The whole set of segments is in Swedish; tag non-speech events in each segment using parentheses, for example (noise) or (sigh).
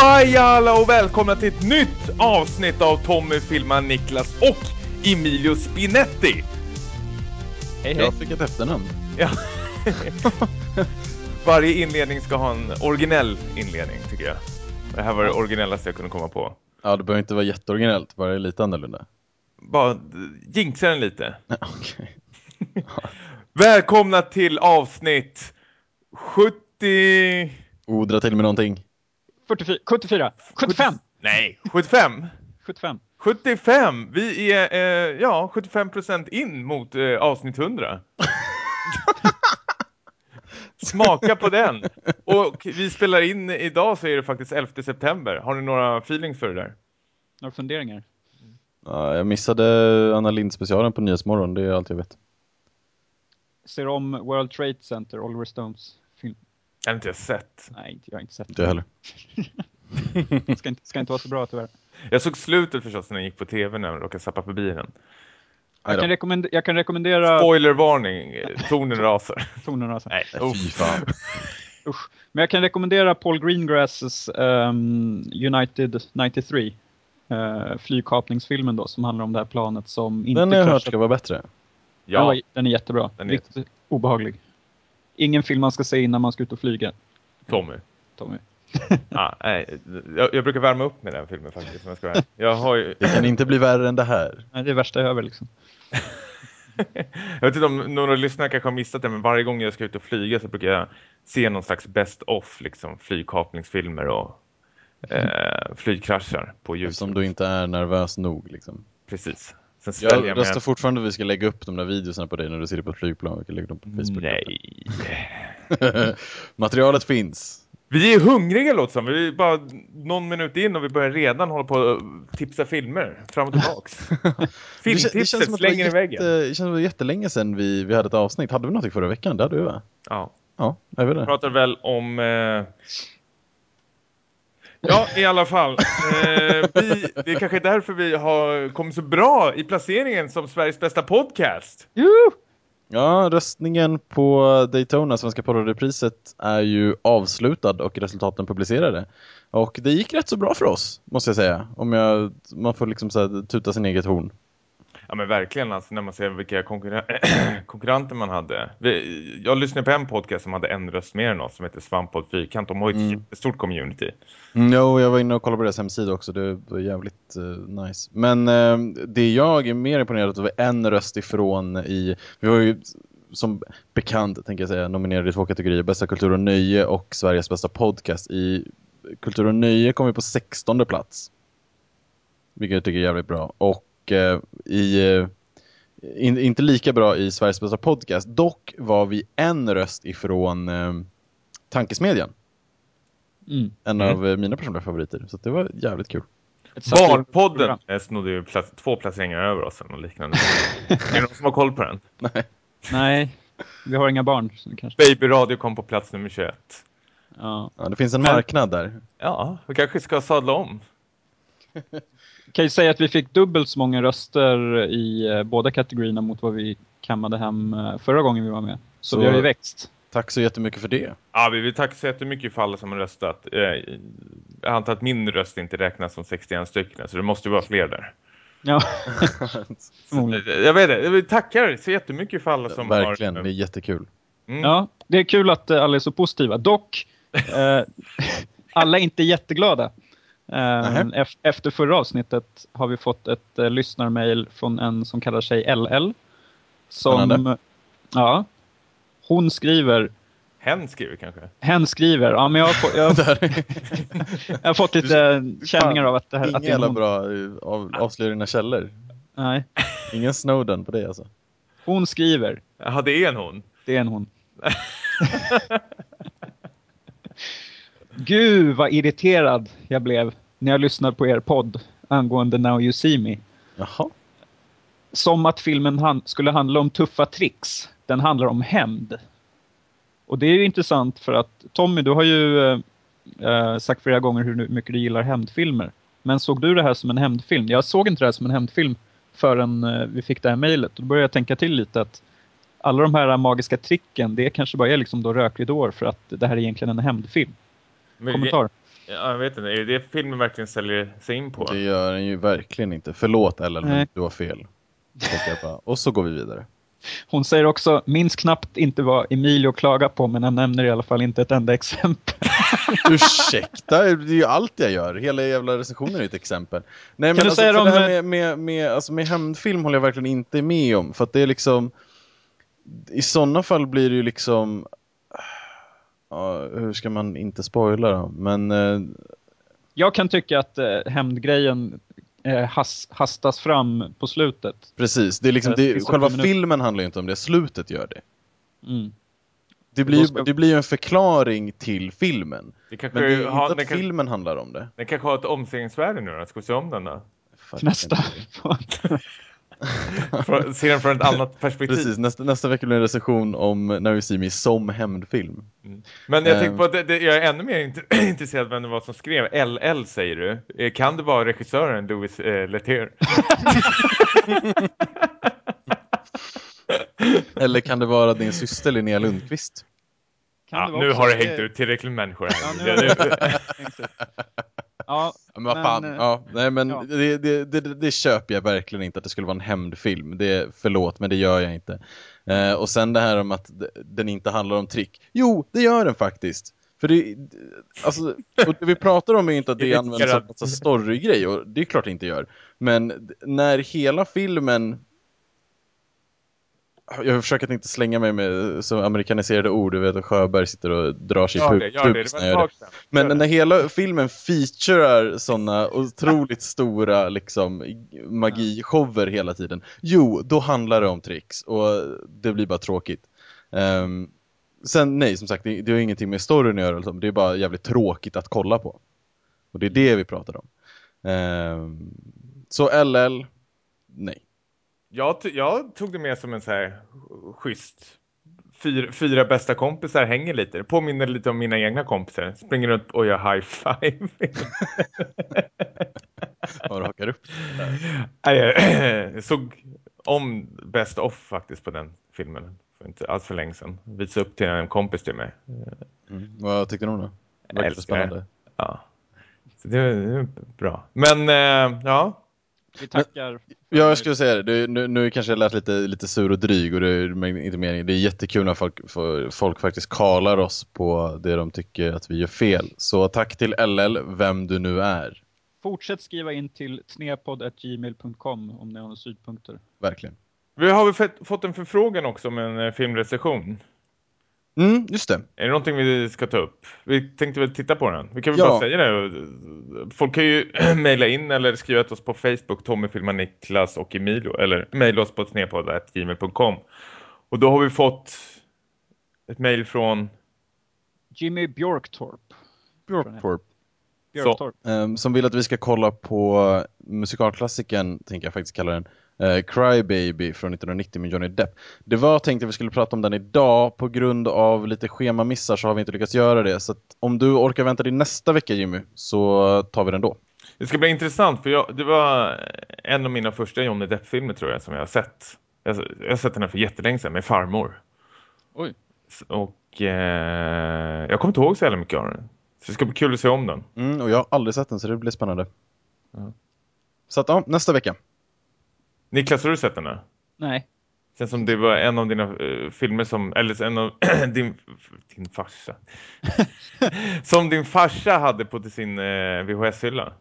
Kumbaya alla och välkomna till ett nytt avsnitt av Tommy filmar Niklas och Emilio Spinetti. Hej, hej. Jag fick ett efternamn. Ja. (laughs) Varje inledning ska ha en originell inledning tycker jag. Det här var det originellaste jag kunde komma på. Ja, det behöver inte vara jätteoriginellt, bara lite annorlunda. Bara jinxa den lite. (laughs) Okej. (laughs) Välkomna till avsnitt 70... Oh, dra till med någonting. 44, 74, 75, Nej, 75. 75. 75! Vi är eh, ja, 75% in mot eh, avsnitt 100. (laughs) Smaka på den. Och vi spelar in idag så är det faktiskt 11 september. Har ni några feelings för det där? Några funderingar? Ja, jag missade Anna Lind specialen på Nyhetsmorgon, det är allt jag vet. Ser om World Trade Center, Oliver Stones. Jag har inte sett. Nej, jag har inte sett Inte heller. det. (laughs) Ska inte, ska inte vara så bra tyvärr. Jag såg slutet förstås när jag gick på tv när jag råkade sappa förbi den. Jag kan, rekommend jag kan rekommendera Spoilervarning, tonen (laughs) rasar. tonerna. Alltså. Nej, Fy fan. (laughs) Usch. Men jag kan rekommendera Paul Greengrasses ehm, United 93. Uh, flygkapningsfilmen då, som handlar om det här planet som inte Den har jag hört ska vara bättre. Den, Ja, var, den är jättebra. Den är Riktigt obehaglig. Ingen film man ska se innan man ska ut och flyga, Tommy. Tommy. (laughs) Ah, nej, jag, jag brukar värma upp med den filmen faktiskt. Jag, ska jag har ju... Det kan inte bli värre än det här. Nej, det är värsta över liksom. (laughs) Jag vet inte om några lyssnare kanske har missat det, men varje gång jag ska ut och flyga så brukar jag se någon slags best of, liksom flygkapningsfilmer och eh, flygkraschar på YouTube. Eftersom du inte är nervös nog liksom. Precis. Jag jag röstar fortfarande att vi ska lägga upp de där videorna på dig när du sitter på ett flygplan. Vi kan lägga dem på Facebook. Nej. (laughs) Materialet finns. Vi är hungriga låter som. Vi är bara någon minut in och vi börjar redan hålla på att tipsa filmer fram och tillbaks. (laughs) Filmtipset slänger i väggen. Det känns som att det var jättelänge sedan vi, vi hade ett avsnitt. Hade vi något förra veckan? Hade vi va? Ja. Ja, jag vet Vi det. pratar väl om... Eh... Ja, i alla fall. Eh, vi, det är kanske därför vi har kommit så bra i placeringen som Sveriges bästa podcast. Ja, röstningen på Daytona, Svenska porrrepriset, är ju avslutad och resultaten publicerade. Och det gick rätt så bra för oss, måste jag säga. Om jag, man får liksom så här, tuta sin eget horn. Ja men verkligen alltså när man ser vilka konkurren (clears throat) konkurrenter man hade. Vi, jag lyssnade på en podcast som hade en röst mer än oss som heter Svamppodd Fyrkant. De har ju ett Mm. jättestort community. Mm, jo, jag var inne och kollade på deras hemsida också. Det var jävligt eh, nice. Men eh, det jag är mer imponerad av var en röst ifrån i... Vi var ju som bekant, tänker jag säga, nominerade i två kategorier. Bästa kultur och nöje och Sveriges bästa podcast. I kultur och nöje kom vi på 16 plats. Vilket jag tycker är jävligt bra. Och i... Eh, in, inte lika bra i Sveriges bästa podcast. Dock var vi en röst ifrån eh, Tankesmedjan Mm. en Mm. av eh, mina personliga favoriter. Så det var jävligt kul. Barnpodden eh, snodde ju plats, två placeringar över oss eller något liknande. (laughs) är det någon som har koll på den? Nej, vi har inga barn. Kanske... Baby Radio kom på plats nummer 21. ja. Ja, det finns en Men- marknad där. Ja, vi kanske ska sadla om. (laughs) Kan ju säga att vi fick dubbelt så många röster i eh, båda kategorierna mot vad vi kammade hem eh, förra gången vi var med. Så, Så- vi har ju växt. Tack så jättemycket för det. Ja, vi vill tacka så jättemycket för alla som har röstat. Eh, Jag antar att min röst inte räknas som 61 stycken, så det måste ju vara fler där. Ja, (laughs) förmodligen. Jag vet det, vi tackar så jättemycket för alla som Verkligen, har... det är jättekul. Mm. ja, det är kul att alla är så positiva. Dock, eh, (laughs) alla är inte jätteglada. Eh, ef- efter förra avsnittet har vi fått ett eh, lyssnarmail från en som kallar sig LL. Som, ja, hon skriver Hen skriver kanske. Hen skriver, ja men jag har, fått, jag, (laughs) jag har fått lite känningar av att det här att Ingen det är hon. bra eh, av, avslöjar dina källor. Nej, Ingen Snowden på det alltså. hon skriver, Jaha, det är en hon. det är en hon. Gud vad irriterad jag blev när jag lyssnade på er podd angående Now You See Me. Jaha. Som att filmen han skulle handla om tuffa tricks. Den handlar om hämnd. Och det är ju intressant för att Tommy, du har ju eh, eh, sagt flera gånger hur mycket du gillar hämndfilmer. Men såg du det här som en hämndfilm? Jag såg inte det här som en hämndfilm förrän eh, vi fick det här mejlet. Då började jag tänka till lite att alla de här magiska tricken, det kanske bara är liksom då rökridåer för att det här är egentligen en hämndfilm. Men Kommentar? Ja, jag vet inte, är det det filmen verkligen säljer sig in på? Det gör den ju verkligen inte. Förlåt Ellen, men Nej. du har fel. Och så går vi vidare. Hon säger också, minns knappt inte vad Emilio klagar på, men han nämner i alla fall inte ett enda exempel. (laughs) Ursäkta, det är ju allt jag gör. Hela jävla recensionen är ett exempel. Nej, men du alltså, säga dem, det här med, med, med, alltså, med hämndfilm håller jag verkligen inte med om. För att det är liksom... I sådana fall blir det ju liksom... Ja, hur ska man inte spoila då? Men... Eh, Jag kan tycka att eh, hämndgrejen eh, has, hastas fram på slutet. precis, det är liksom, Eh, det, själva minuter. filmen handlar ju inte om det, slutet gör det. Mm. Det blir, ska- det blir ju en förklaring till filmen. Det kanske Men det är ju inte den, att kan, filmen handlar om det. den kanske har ett omseglingsvärde nu då. Ska vi se om den då? Nästa. (laughs) (laughs) Se den från ett annat perspektiv. Precis, nästa, nästa vecka blir en recension om Now You See Me som hämndfilm. Men jag tänkte på att det, det, jag är ännu mer int- (clears throat) intresserad av vem det var som skrev. LL säger du. Eh, Kan det vara regissören Louis eh, Leterrier? (laughs) Eller kan det vara din syster Linnea Lundqvist? Kan Ja, nu har det hängt ut tillräckligt med människor Ja, här. nu Det- har det det- hängt ut. (laughs) Ja, men vad Men, fan. eh, ja, nej, men ja. Det, det, det, det köper jag verkligen inte att det skulle vara en hämndfilm. Det, förlåt, men det gör jag inte. Eh, och sen det här om att den inte handlar om trick. Jo, det gör den faktiskt. För det, alltså, och det vi pratar om är inte att det (laughs) används som en massa storygrej, och det är klart det inte gör. Men när hela filmen jag försöker att inte slänga mig med så amerikaniserade ord, du vet att Sjöberg sitter och drar sig i Gör pu- det, gör det. pups Det när jag gör det. Men när hela filmen featurear sådana otroligt (laughs) stora liksom, magishower hela tiden, jo, då handlar det om tricks och det blir bara tråkigt. Ehm, sen nej, som sagt, det, det har ingenting med storyn att göra, liksom. det är bara jävligt tråkigt att kolla på. Och det är det vi pratar om. Ehm, så LL, nej. Jag, jag tog det med som en så här schysst fyra, fyra bästa kompisar hänger lite. Det påminner lite om mina egna kompisar. Springer runt och gör high five. (laughs) Bara hakar upp. Jag (clears throat) såg om Best of faktiskt på den filmen. För inte alls för länge sedan. Visade upp till en kompis till mig. Mm. Vad tyckte du om det? Verkar älskar spännande. Ja. Så det är det är bra. Men eh, ja. Vi tackar. Ja, jag skulle säga det. det nu, nu kanske jag lät lite, lite sur och dryg och det är inte meningen. Det är jättekul när folk, för, folk faktiskt kallar oss på det de tycker att vi gör fel. Så tack till LL, vem du nu är. Fortsätt skriva in till snepodd.gmail.com om ni har några synpunkter. Verkligen. Vi har fått en förfrågan också om en eh, filmrecension. Mm, just det. Är det någonting vi ska ta upp? Vi tänkte väl titta på den. Vi kan väl Ja. bara säga det. Folk kan ju (clears throat) mejla in eller skriva till oss på Facebook, Tommy filmar Niklas och Emilio. Eller mejla oss på snedpodd.gmail.com. Och då har vi fått ett mejl från Jimmy Björktorp. Björktorp. Björktorp. Um, som vill att vi ska kolla på musikalklassiken, tänker jag faktiskt kalla den, uh, Cry Baby från 1990 med Johnny Depp. Det var tänkt att vi skulle prata om den idag, på grund av lite schemamissar så har vi inte lyckats göra det. Så att om du orkar vänta till nästa vecka Jimmy, så tar vi den då. Det ska bli intressant för jag, det var en av mina första Johnny Depp-filmer tror jag som jag har sett. Jag, jag har sett den här för jättelänge sedan med farmor. Oj. Och eh, jag kommer inte ihåg så jävla mycket av den. Så det ska bli kul att se om den. Mm, och jag har aldrig sett den så det blir spännande. Ja. Så att ja, nästa vecka. Niklas, har du sett den här? Nej. Känns som det var en av dina eh, filmer som, eller en av (clears throat) din, din farsa. (laughs) som din farsa hade på till sin eh, VHS-hylla.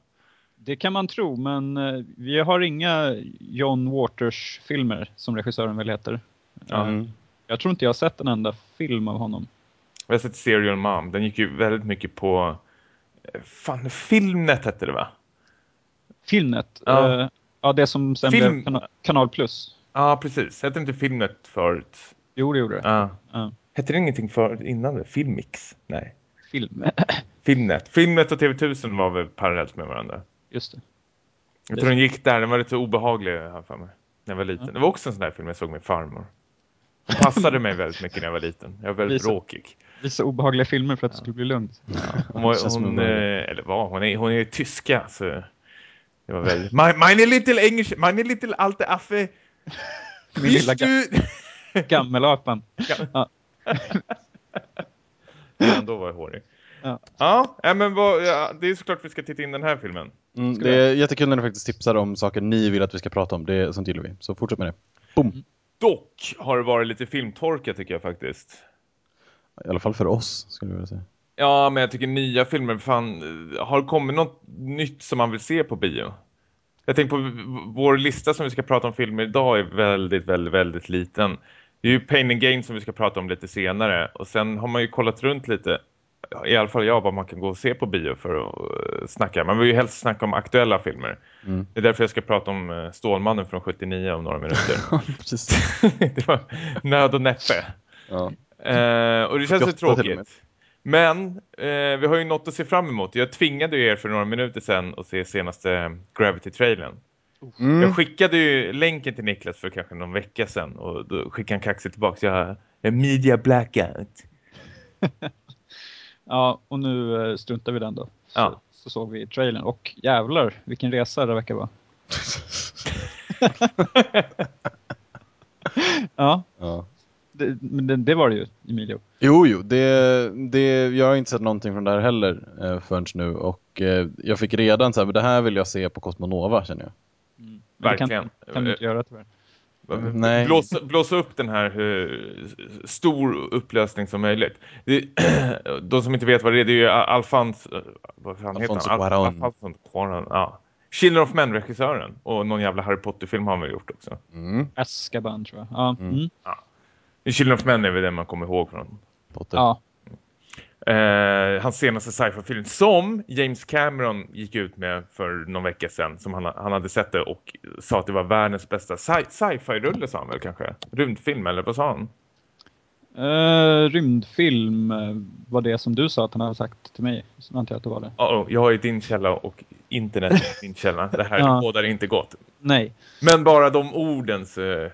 Det kan man tro, men eh, vi har inga John Waters-filmer, som regissören väl heter. Mm. Jag tror inte jag har sett en enda film av honom. Jag har sett Serial Mom. Den gick ju väldigt mycket på, fan, Filmnet hette det va? Filmnet? Ja. Ja, det som sen Film- blev kana Kanal Plus. Ja, precis. Hette inte Filmnet förut? Jo, det gjorde det. Ja. Ja. Hette det ingenting förut innan det? Filmix? Nej. Film. (clears throat) Filmnet. Filmnet och TV1000 var väl parallellt med varandra. Just det. Jag Det- tror den gick där. Den var lite obehaglig här för mig. När jag var liten. Det var också en sån där film jag såg med farmor. Hon passade mig väldigt mycket när jag var liten. Jag var väldigt Visa- bråkig. Visa obehagliga filmer för att det skulle bli lugnt. Hon var, hon, bra eh, eller var, hon är, hon är tyska så det var väldigt... My, meine little English, meine little alte Affe. (laughs) Min lilla du... (laughs) Gammelapan. Ja. Redan då var jag hårig. Ja. Ja, men vad, ja, det är såklart vi ska titta in den här filmen. Mm, det är jättekul när ni faktiskt tipsar om saker ni vill att vi ska prata om. Det sånt gillar vi. Så fortsätt med det. Boom! Dock har det varit lite filmtorka tycker jag faktiskt. I alla fall för oss, skulle jag vilja säga. Ja, men jag tycker nya filmer, fan, har det kommit något nytt som man vill se på bio? Jag tänker på vår lista som vi ska prata om filmer idag är väldigt, väldigt, väldigt liten. Det är ju Pain and Gain som vi ska prata om lite senare. Och sen har man ju kollat runt lite, i alla fall jag, vad man kan gå och se på bio för att eh, snacka. Man vill ju helst snacka om aktuella filmer. Mm. Det är därför jag ska prata om eh, Stålmannen från 79 om några minuter. (laughs) Precis. (laughs) det var nöd och näppe. Ja. Eh, och det känns ju 78 till och med. tråkigt. Men eh, vi har ju något att se fram emot. Jag tvingade ju er för några minuter sedan att se senaste Gravity-trailern. Mm. Jag skickade ju länken till Niklas för kanske någon vecka sedan. Och då skickade han kaxigt tillbaka. Jag en media blackout. (laughs) Ja, och nu eh, struntar vi den då. Så, Ja. så såg vi trailern. Och jävlar, vilken resa det verkar vara. (laughs) (laughs) ja, Ja. Det, men det, det var det ju, Emilio. Jo, jo, det, det, jag har inte sett någonting från det här heller eh, förrän nu och eh, jag fick redan så här, men det här vill jag se på Cosmonova känner jag. Det Verkligen. kan, kan du inte göra tyvärr. Nej. Blåsa, blåsa upp den här hur stor upplösning som möjligt. Det, (clears throat) de som inte vet vad det är, det är ju Alfons... Vad fan heter Alfonso han? Al- Cuarón. Alfonso Cuarón, ja. Children of Men-regissören. Och någon jävla Harry Potter-film har han väl gjort också. Mm. Azkaban tror jag. Ja, Mm. mm. Children of Men är väl det man kommer ihåg från. Potter. ja. Eh, hans senaste sci-fi-film som James Cameron gick ut med för någon vecka sedan. Som han, han hade sett det och sa att det var världens bästa sci- sci-fi-rulle sa han väl kanske. Rymdfilm eller vad sa han? Eh, rymdfilm eh, var det som du sa att han hade sagt till mig. Så antar jag att det var det. Oh, jag har ju din källa och internet är din källa. Det här (laughs) Ja. bådar inte gott. Nej, Men bara de ordens eh,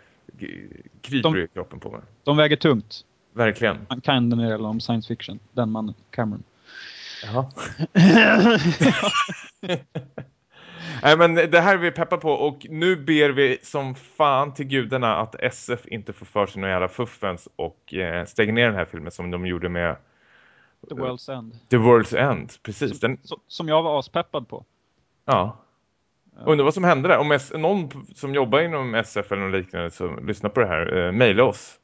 kryper De- i kroppen på mig. de väger tungt. Verkligen. Han kan den gäller om science fiction. Den mannen, Cameron. Jaha. (laughs) Nej men det här är vi peppar på och nu ber vi som fan till gudarna att SF inte får för sig några jävla fuffens och eh, stänger ner den här filmen som de gjorde med The World's End. The World's End. Precis, den, Så, som jag var aspeppad på. ja. Undrar vad som hände där. Om S- någon som jobbar inom SF eller något liknande som lyssnar på det här, eh, mejla oss.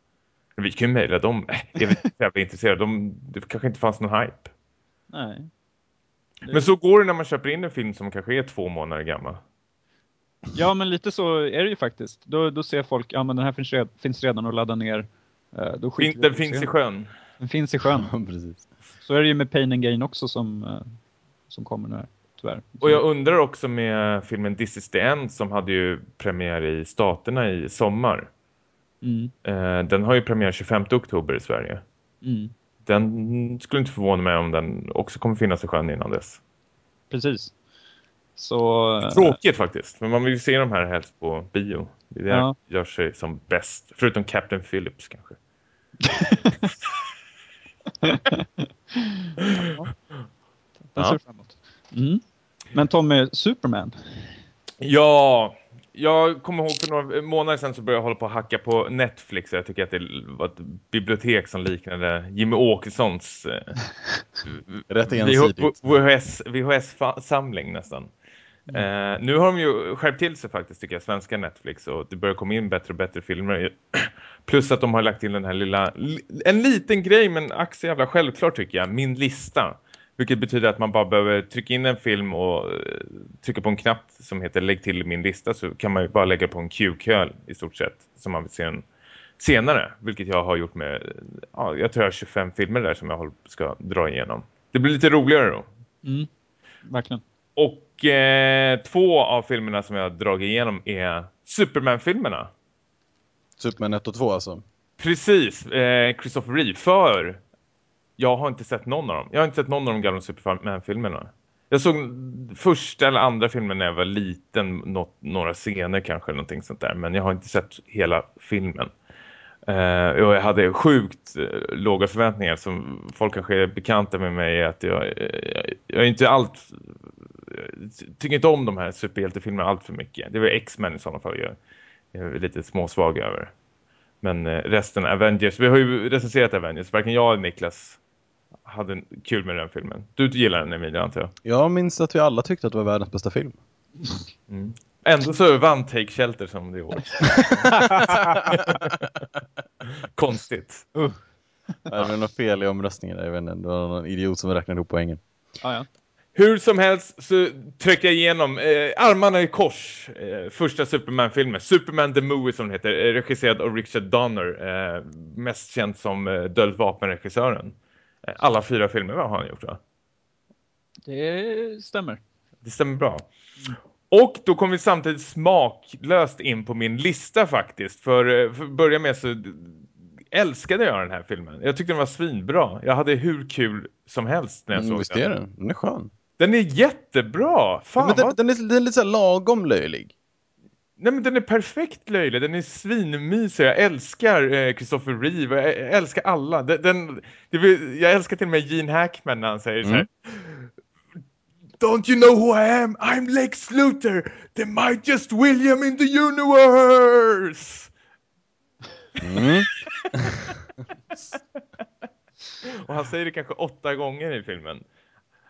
Vi kan ju mejla dem. (laughs) Jag är inte så jävla intresserad. De, det kanske inte fanns någon hype. Nej. Men så går det när man köper in en film som kanske är två månader gammal. Ja, men lite så är det ju faktiskt. Då, då ser folk, ja men den här finns, red, finns redan att ladda ner. Eh, Då Fin, vi den finns i sjön. Den finns i sjön. (laughs) Ja, precis. Så är det ju med Pain and Gain också som, eh, som kommer nu här, tyvärr. Och jag undrar också med filmen This is the End som hade ju premiär i Staterna i sommar. Mm, Eh, den har ju premiär 25 oktober i Sverige. mm, Den skulle inte förvåna mig om den också kommer finnas i sjön innan dess. precis. Så... eh, Tråkigt faktiskt, men man vill ju se de här helst på bio. Det Ja. gör sig som bäst. Förutom Captain Phillips kanske. (laughs) Den Ja. ser fram emot. Mm. Men Tommy, Superman. Ja, jag kommer ihåg för några månader sedan så började jag hålla på att hacka på Netflix. Jag tycker att det var ett bibliotek som liknade Jimmy Åkessons eh, (laughs) Rätt ensidigt. VHS, VHS-samling nästan. Eh, nu har de ju skärpt till sig faktiskt tycker jag, svenska Netflix och det börjar komma in bättre och bättre filmer. (clears throat) Plus att de har lagt till den här lilla, en liten grej men ack jävla självklart tycker jag, min lista. Vilket betyder att man bara behöver trycka in en film och eh, trycka på en knapp som heter lägg till min lista så kan man ju bara lägga på en Q-köl i stort sett som man vill se en senare. Vilket jag har gjort med, ja, jag tror jag har 25 filmer där som jag ska dra igenom. Det blir lite roligare då. Mm. Verkligen. Och eh, två av filmerna som jag har dragit igenom är Superman-filmerna. Superman 1 och 2 alltså. Precis, eh, Christopher Reeve. För jag har inte sett någon av dem. Jag har inte sett någon av de gamla Superman-filmerna. Jag såg första eller andra filmen när jag var liten. Något, några scener kanske, eller någonting sånt där. Men jag har inte sett hela filmen. Uh, och jag hade sjukt uh, låga förväntningar. Som folk kanske är bekanta med mig. Att jag, eh, jag är inte allt... Jag tycker inte om de här superhjältefilmerna allt för mycket. Det var X-Men i sådana fall. Jag, jag är lite småsvag över. Men uh, resten Avengers, vi har ju recenserat Avengers. Varken jag eller Niklas hade kul med den filmen. Du gillar den Emilia antar jag? Jag minns att vi alla tyckte att det var världens bästa film. Mm. Ändå så vann Take Shelter som det år. (laughs) Konstigt. Uh. Det var något fel i omröstningen. Jag vet inte, det var någon idiot som räknade ihop poängen. Ah, ja. Hur som helst så tryckte jag igenom eh, Armarna i kors, eh, första Superman-filmen. Superman the Movie som den heter, eh, regisserad av Richard Donner. Eh, mest känd som eh, Död vapenregissören. Eh, alla fyra filmer har han gjort va? Det stämmer. Det stämmer bra. Och då kom vi samtidigt smaklöst in på min lista faktiskt. För, eh, för att börja med så älskade jag den här filmen. Jag tyckte den var svinbra. Jag hade hur kul som helst när jag Mm, såg visst den. är den. Den är skön. Den är jättebra. Fan, Men den, vad... den, är, den är lite så lagom löjlig. Nej, men den är perfekt löjlig. Den är svinmysig. Jag älskar eh, Christopher Reeve. Jag, älskar alla. Den, den, vill, jag älskar till och med Gene Hackman när han säger så här. Don't you know who I am? I'm Lex Luthor, the mightiest William in the universe! Mm. (laughs) Och han säger det kanske åtta gånger i filmen.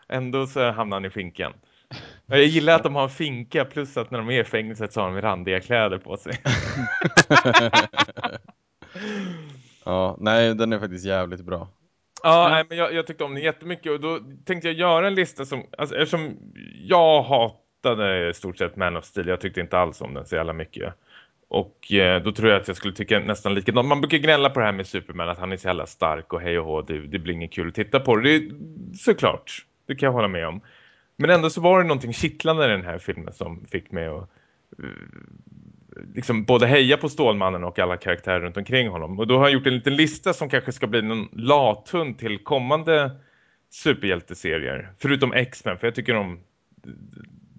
Ändå så hamnar han i finkan. Jag gillar att de har en finka plus att när de är i fängelset så har de randiga kläder på sig. (laughs) Ja, nej, den är faktiskt jävligt bra. Ja, nej, men jag, jag tyckte om den jättemycket och då tänkte jag göra en lista som, alltså, eftersom jag hatade i stort sett Man of Steel, jag tyckte inte alls om den så jävla mycket. Och eh, då tror jag att jag skulle tycka nästan likadant. Man brukar gnälla på det här med Superman, att han är så jävla stark och hej och hå, det, det blir inget kul att titta på. Det är såklart, det kan jag hålla med om. Men ändå så var det någonting kittlande i den här filmen som fick mig att eh, liksom både heja på Stålmannen och alla karaktärer runt omkring honom. Och då har jag gjort en liten lista som kanske ska bli någon lathund till kommande superhjälteserier. Förutom X-Men, för jag tycker om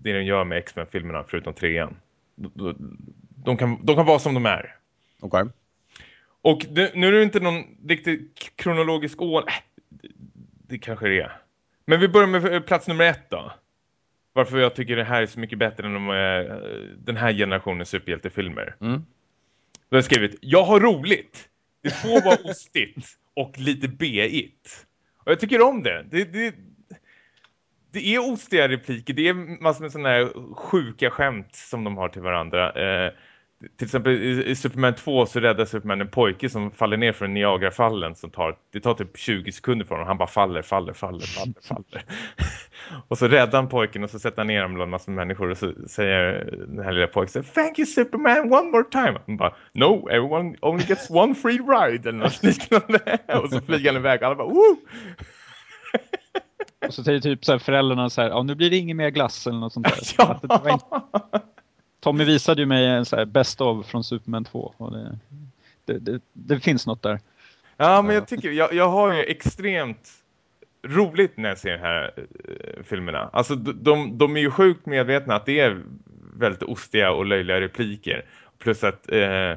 det den gör med X-Men-filmerna, förutom trean. De, kan, de kan vara som de är. Okej. Och det, nu är det inte någon riktigt kronologisk ordning. Äh, det, det kanske det är. Men vi börjar med plats nummer ett då. Varför jag tycker det här är så mycket bättre än de, eh, den här generationens superhjältefilmer. Mm. Då har jag skrivit, jag har roligt. Det får vara (laughs) ostigt och lite B-igt. Och jag tycker om det. Det, det, det är ostiga repliker. Det är massor med sådana här sjuka skämt som de har till varandra. Eh, till exempel i, i Superman 2 så räddar Superman en pojke som faller ner från Niagara-fallen. Som tar, det tar typ 20 sekunder för honom. Han bara faller, faller, faller, faller, faller. (laughs) och så räddar han pojken och så sätter han ner honom bland massor med människor. Och så säger den här lilla pojken Thank you Superman, one more time. Han bara, no, everyone only gets one free ride. Eller något liknande. (laughs) och så flyger han iväg och alla bara, woo! Och så säger typ så här föräldrarna så här, ja nu blir det ingen mer glass eller något sånt där. (laughs) Ja. Tommy visade ju mig en så här best of från Superman 2. Och det, det, det, det finns något där. Ja, men jag tycker, jag, jag har ju extremt roligt när jag ser de här eh, filmerna. Alltså de, de, de är ju sjukt medvetna att det är väldigt ostiga och löjliga repliker. Plus att eh,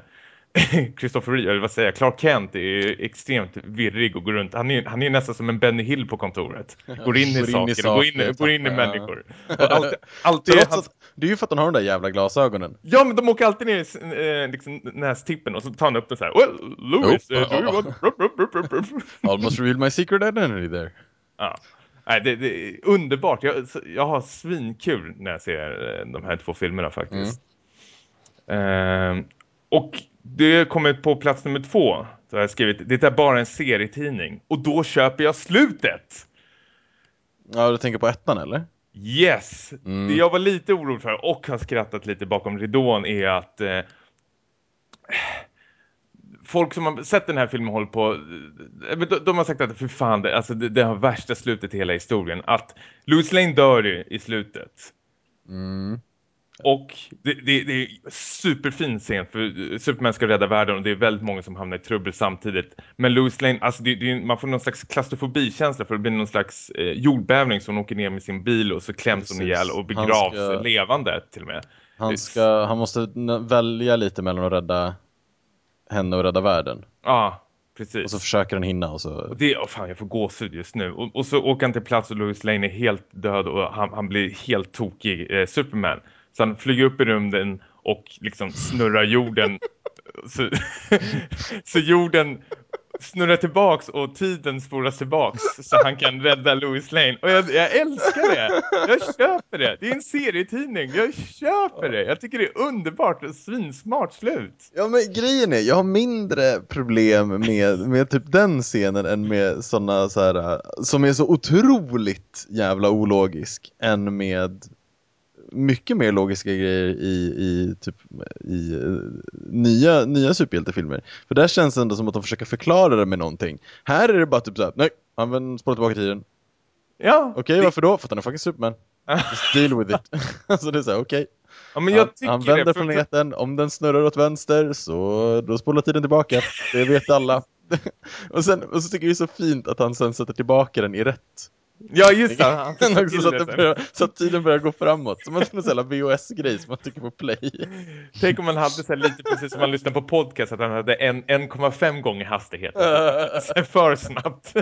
(laughs) Christopher Reeve, eller vad säger jag, Clark Kent är ju extremt virrig och går runt. Han är, han är nästan som en Benny Hill på kontoret. Går in i Går in i saker, går in, saker, går in i människor. (laughs) Alltid, alltid Trots hans- att, det är ju för att han har de där jävla glasögonen. Ja, men de åker alltid ner i eh, liksom, nästippen och så tar han upp det så här. Well, Louis, Oh, eh, do you oh, want... rup, rup, rup, rup, rup." (laughs) Almost revealed my secret identity there. Ja. Nej, det, det är underbart. Jag, jag har svinkul när jag ser eh, de här två filmerna faktiskt. Ehm, och det kommer på plats nummer två. Så har jag skrivit, det är bara en serietidning. Och då köper jag slutet. Ja, du tänker på ettan eller? Yes! Mm. Det jag var lite orolig för och har skrattat lite bakom ridån är att eh, folk som har sett den här filmen håller på eh, de, de har sagt att för fan det, alltså det, det har värsta slutet i hela historien att Louis Lane dör i slutet Mm. Och det, det, det är superfin scen för Superman ska rädda världen och det är väldigt många som hamnar i trubbel samtidigt. Men Louis Lane, alltså det, det, man får någon slags klaustrofobikänsla för det blir någon slags eh, jordbävning som hon åker ner med sin bil och så kläms hon ihjäl och begravs ska- levande till och med. Han, ska, han måste välja lite mellan att rädda henne och rädda världen. Ja, precis. Och så försöker han hinna och så... Och det, oh fan jag får gåshud just nu. Och, och så åker han till plats och Louis Lane är helt död och han, han blir helt tokig, eh, Superman. Så han flyger upp i rymden och liksom snurrar jorden. (laughs) så, (laughs) så jorden snurrar tillbaks och tiden spolas tillbaks så han kan rädda Louis Lane. Och jag, jag älskar det. Jag köper det. Det är en serietidning. Jag köper det. Jag tycker det är underbart och svinsmart slut. Ja men grejen är, jag har mindre problem med, med typ den scenen än med sådana så här som är så otroligt jävla ologisk än med mycket mer logiska grejer i, i, typ, i uh, nya, nya superhjältefilmer. För där känns det ändå som att de försöker förklara det med någonting. Här är det bara typ såhär, nej, han spolar tillbaka tiden. Ja. Okej, okay, det... varför då? För att han är fucking Superman. Just deal with it. (laughs) (laughs) alltså det är såhär, okej. Okay. Ja, men jag han, han vänder det, för... planeten, om den snurrar åt vänster så då spolar tiden tillbaka. Det vet alla. (laughs) och, sen, och så tycker jag det är så fint att han sen sätter tillbaka den i rätt Ja just det, han också så, att börjar, så att tiden börjar gå framåt. Som en sån VHS-grej som man tycker på play. Tänk om man hade så lite precis som man lyssnar på podcast Att han hade 1,5 gånger hastigheten. (laughs) För snabbt.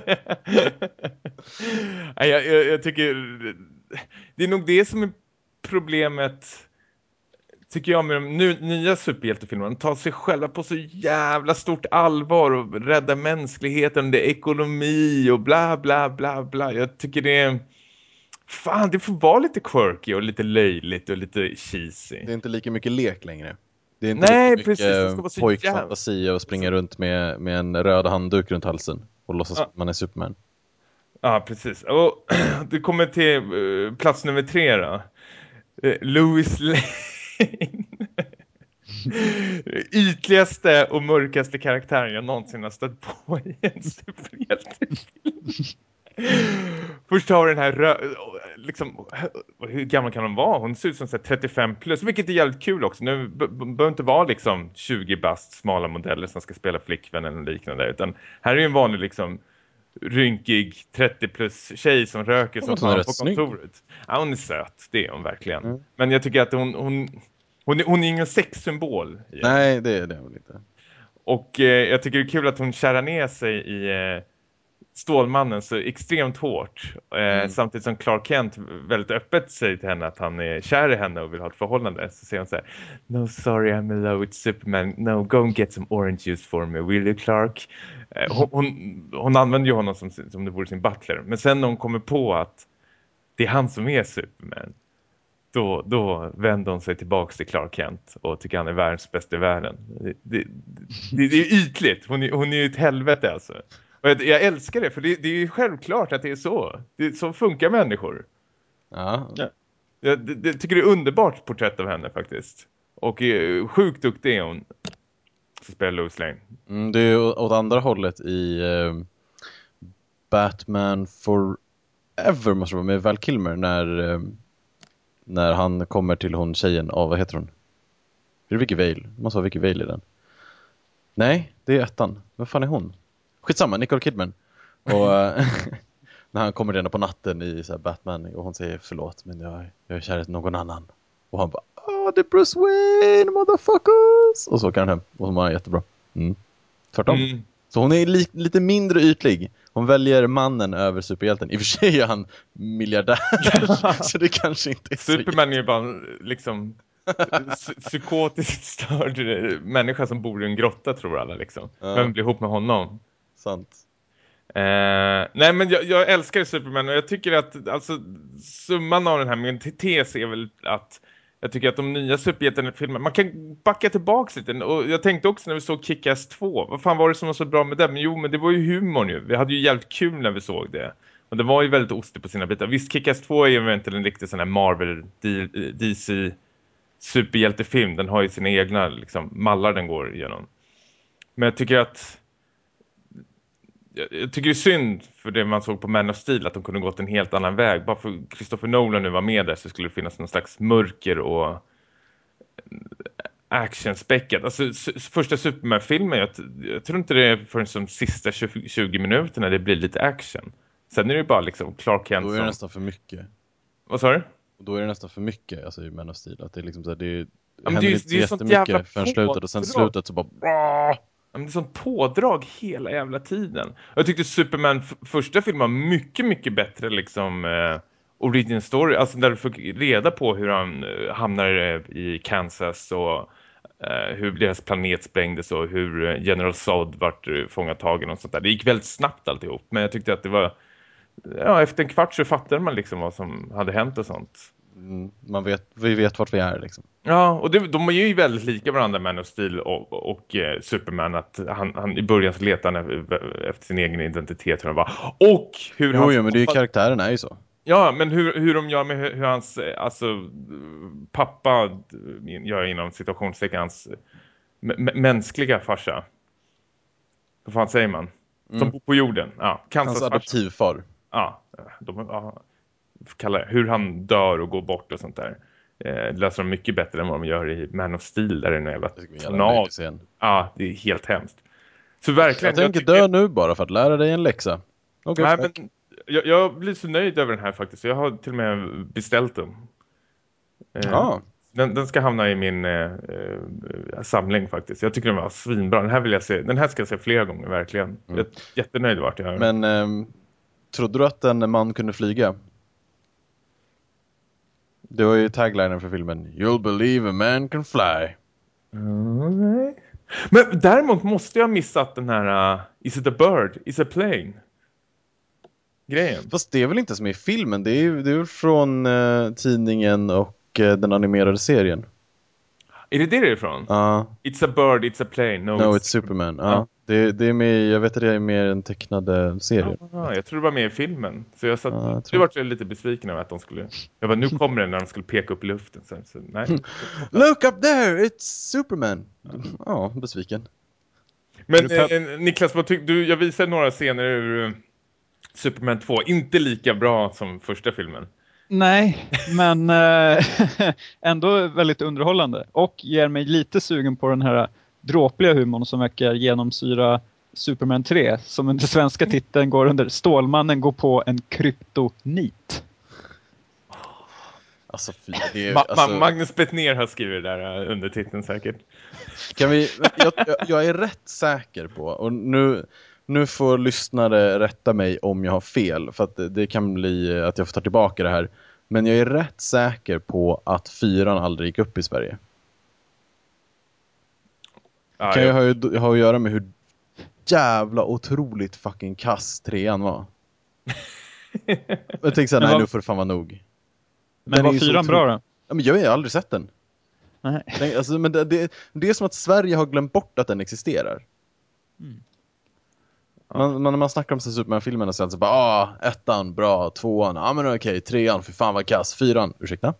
Jag, jag, jag tycker Det är nog det som är problemet tycker jag med de nu, nya superhjältefilmerna. Tar sig själva på så jävla stort allvar och räddar mänskligheten, det är ekonomi och bla bla bla bla. Jag tycker det är... Fan, det får vara lite quirky och lite löjligt och lite cheesy. Det är inte lika mycket lek längre. Det är inte Nej, lika precis, mycket pojkfantasi och springa runt med, med en röd handduk runt halsen och låtsas ja. att man är Superman. Ja, precis. Och (clears throat) det kommer till uh, plats nummer tre då. Uh, Louis Lane. (laughs) Ytligaste och mörkaste karaktären jag någonsin har stött på (laughs) i en superhjältefilm. (laughs) Först har vi den här liksom, hur gammal kan hon vara? Hon ser ut som 35 plus, vilket är jävligt kul också. Nu behöver inte vara liksom 20 bast smala modeller som ska spela flickvän eller liknande. Utan här är ju en vanlig liksom rynkig 30 plus tjej som röker som på kontoret. Ja, hon är söt, det är hon verkligen. Mm. Men jag tycker att hon, hon, hon, är, hon är ingen sexsymbol. Nej, det är det hon inte. Och eh, jag tycker det är kul att hon kärar ner sig i eh, Stålmannen så extremt hårt. Eh, mm. Samtidigt som Clark Kent väldigt öppet säger till henne att han är kär i henne och vill ha ett förhållande. Så säger hon så här, No sorry I'm alone with Superman. No, go and get some orange juice for me, will you Clark? Eh, hon, hon, hon använder ju honom som, som det vore sin butler. Men sen när hon kommer på att det är han som är Superman då, då vänder hon sig tillbaka till Clark Kent och tycker han är världens bästa i världen. Det, det, det, det är ytligt. Hon är, hon är ju ett helvete alltså. Och jag, jag älskar det för det, det är ju självklart att det är så. Det, så funkar människor. Ja. ja. Jag det, det, tycker det är underbart porträtt av henne faktiskt. Och är, sjukt duktig är hon. Så spelar Lois Lane. Mm, det är åt andra hållet i uh, Batman Forever måste det vara med Val Kilmer när... Uh, när han kommer till hon tjejen av, vad heter hon? Är det Vicky Vale? Det måste vara Vicky Vale i den. Nej, det är ettan. Vad fan är hon? Skitsamma, Nicole Kidman. Och eh, (laughs) när han kommer redan på natten i så Batman och hon säger förlåt men jag, jag är kär i någon annan. Och han bara, åh det är Bruce Wayne, motherfuckers! Och så kan han hem och hon var jättebra. Mm. Tvärtom. Mm. Så hon är li lite mindre ytlig. Hon väljer mannen över superhjälten. I och för sig är han miljardär. (laughs) så det kanske inte är Superman är ju bara liksom psykotiskt störd människa som bor i en grotta tror alla liksom. Ja. Vem blir ihop med honom? Sant. Eh, nej men jag, jag, älskar Superman och jag tycker att alltså, summan av den här min tes är väl att jag tycker att de nya superhjältarna-filmerna, man kan backa tillbaka lite. Och jag tänkte också när vi såg Kick-Ass 2, vad fan var det som var så bra med det? Men jo, men det var ju humor ju. Vi hade ju jävligt kul när vi såg det. Och det var ju väldigt ostig på sina bitar. Visst, Kick-Ass 2 är ju inte en riktig sån här Marvel, DC superhjältefilm. Den har ju sina egna liksom, mallar den går igenom. Men jag tycker att jag, tycker det är synd för det man såg på Man of Steel att de kunde gått en helt annan väg. Bara för Christopher Nolan nu var med där så skulle det finnas någon slags mörker och actionspäckat. Alltså första Superman-filmen, jag, jag, tror inte det är förrän som sista 20, 20 minuterna det blir lite action. Sen är det bara liksom Clark Kent Då är det som... nästan för mycket. Vad sa du? Då är det nästan för mycket alltså, i Man of Steel. Att det är liksom så här, det, är, det händer inte så jättemycket förrän slutet och sen slutet så bara det är sånt pådrag hela jävla tiden. Jag tyckte Superman första filmen var mycket, mycket bättre liksom eh, origin story. Alltså där du fick reda på hur han eh, hamnar eh, i Kansas och eh, hur deras planet sprängdes och hur eh, General Zod vart eh, fångatagen och sånt där. Det gick väldigt snabbt alltihop. Men jag tyckte att det var... Ja, efter en kvart så fattade man liksom vad som hade hänt och sånt. Mm, man vet, vi vet vart vi är liksom. Ja, och det, de är ju väldigt lika varandra, Man of Steel och, och, och eh, Superman. Att han, han, I början så letar han efter, sin egen identitet. Hur han var. Och hur Jo, han... jo men det är ju, karaktären är ju så. Ja, men hur, hur de gör med hur, hur hans, eh, alltså pappa, gör inom situationstecken hans m- mänskliga farsa. Vad fan säger man? Som Mm. bor på jorden. Ja, Kansas Hans adoptivfar. Ja, de, ja, kallar det, hur han dör och går bort och sånt där. Eh, det läser de mycket bättre än vad de gör i Man of Steel där det är en jävla scen. Ja, det är helt hemskt. Så verkligen. Jag tänker tycker- dö nu bara för att lära dig en läxa. Okej, Nej, men jag, jag blir så nöjd över den här faktiskt. Jag har till och med beställt den. Eh, Ja, den, den ska hamna i min eh, eh, samling faktiskt. Jag tycker den var svinbra. Den här, vill jag se, den här ska jag se flera gånger, verkligen. Mm. Jag är jättenöjd vart jag men ehm, trodde du att en man kunde flyga? Det var ju taglinen för filmen. You'll believe a man can fly. Mm. Men däremot måste jag ha missat den här uh, Is it a bird? Is a plane? Grejen. Fast det är väl inte som i filmen? Det är ju det är väl från eh, tidningen och eh, den animerade serien. Är det det det är ifrån? Ja, It's a bird, it's a plane. No, No, it's Superman. Ja. Ja. Det, det är med, jag vet att det är mer en tecknade serie. Ah, jag tror det var med i filmen. Så jag satt, Ja, jag var lite besviken över att de skulle... Jag bara, nu kommer den när de skulle peka upp i luften. Så, så, nej. (laughs) Look up there, it's Superman! Ja, besviken. Men pepp? eh, Niklas, vad tyck, du, jag visade några scener ur eh, Superman 2. Inte lika bra som första filmen. Nej, men eh, (laughs) ändå väldigt underhållande. Och ger mig lite sugen på den här dråpliga humorn som verkar genomsyra Superman 3. Som den svenska titeln går under Stålmannen går på en kryptonit. Alltså fy, det är, Ma alltså, Ma Magnus Bettner har skrivit det där eh, under titeln säkert. kan vi, jag, jag, jag är rätt säker på, och nu, nu får lyssnare rätta mig om jag har fel, för att det, det kan bli att jag får ta tillbaka det här. Men jag är rätt säker på att fyran aldrig gick upp i Sverige. Ja, kan ju jag, ha, ha att göra med hur jävla otroligt fucking kass trean var. Jag tänkte såhär, nej nu får det fan vara nog. Men Den var fyran bra då? Ja, men jag har aldrig sett den. Nej. Den, alltså, men det, det, det är som att Sverige har glömt bort att den existerar. Mm. Man, man, när man snackar om Superman-filmerna så är det så bara ah, ettan, bra, tvåan, ja ah, men okej, trean, för fan vad kass, fyran, ursäkta?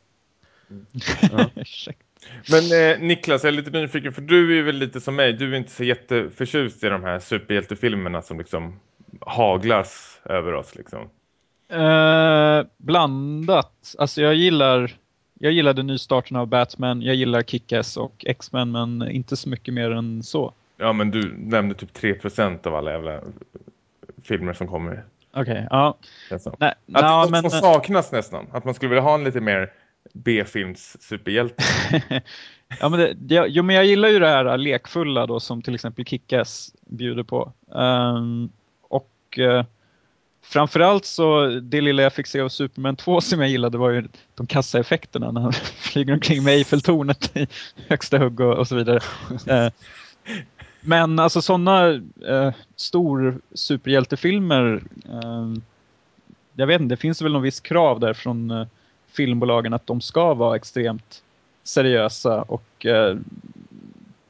(laughs) Ursäkta. Men eh, Niklas, jag är lite nyfiken för du är ju väl lite som mig. Du är inte så jätteförtjust i de här superhjältefilmerna som liksom haglas över oss liksom. Eh, blandat. Alltså jag gillar jag gillade nystarten av Batman, jag gillar Kick-Ass och X-Men men inte så mycket mer än så. Ja, men du nämnde typ 3% av alla jävla filmer som kommer. Okej, ja. känns som. Nej, Att nja, de men, som saknas nästan. Att man skulle vilja ha en lite mer B-films superhjälte. (laughs) ja, men det, det, jo, men jag gillar ju det här lekfulla då som till exempel Kick-Ass bjuder på. Ehm, och uh, framförallt så det lilla jag fick se av Superman 2 som jag gillade var ju de kassaeffekterna när han (laughs) flyger omkring med Eiffeltornet i högsta hugg och, och så vidare. (laughs) Eh, men alltså sådana uh, stor superhjältefilmer eh, jag vet inte, det finns väl någon viss krav där från eh, filmbolagen att de ska vara extremt seriösa och eh,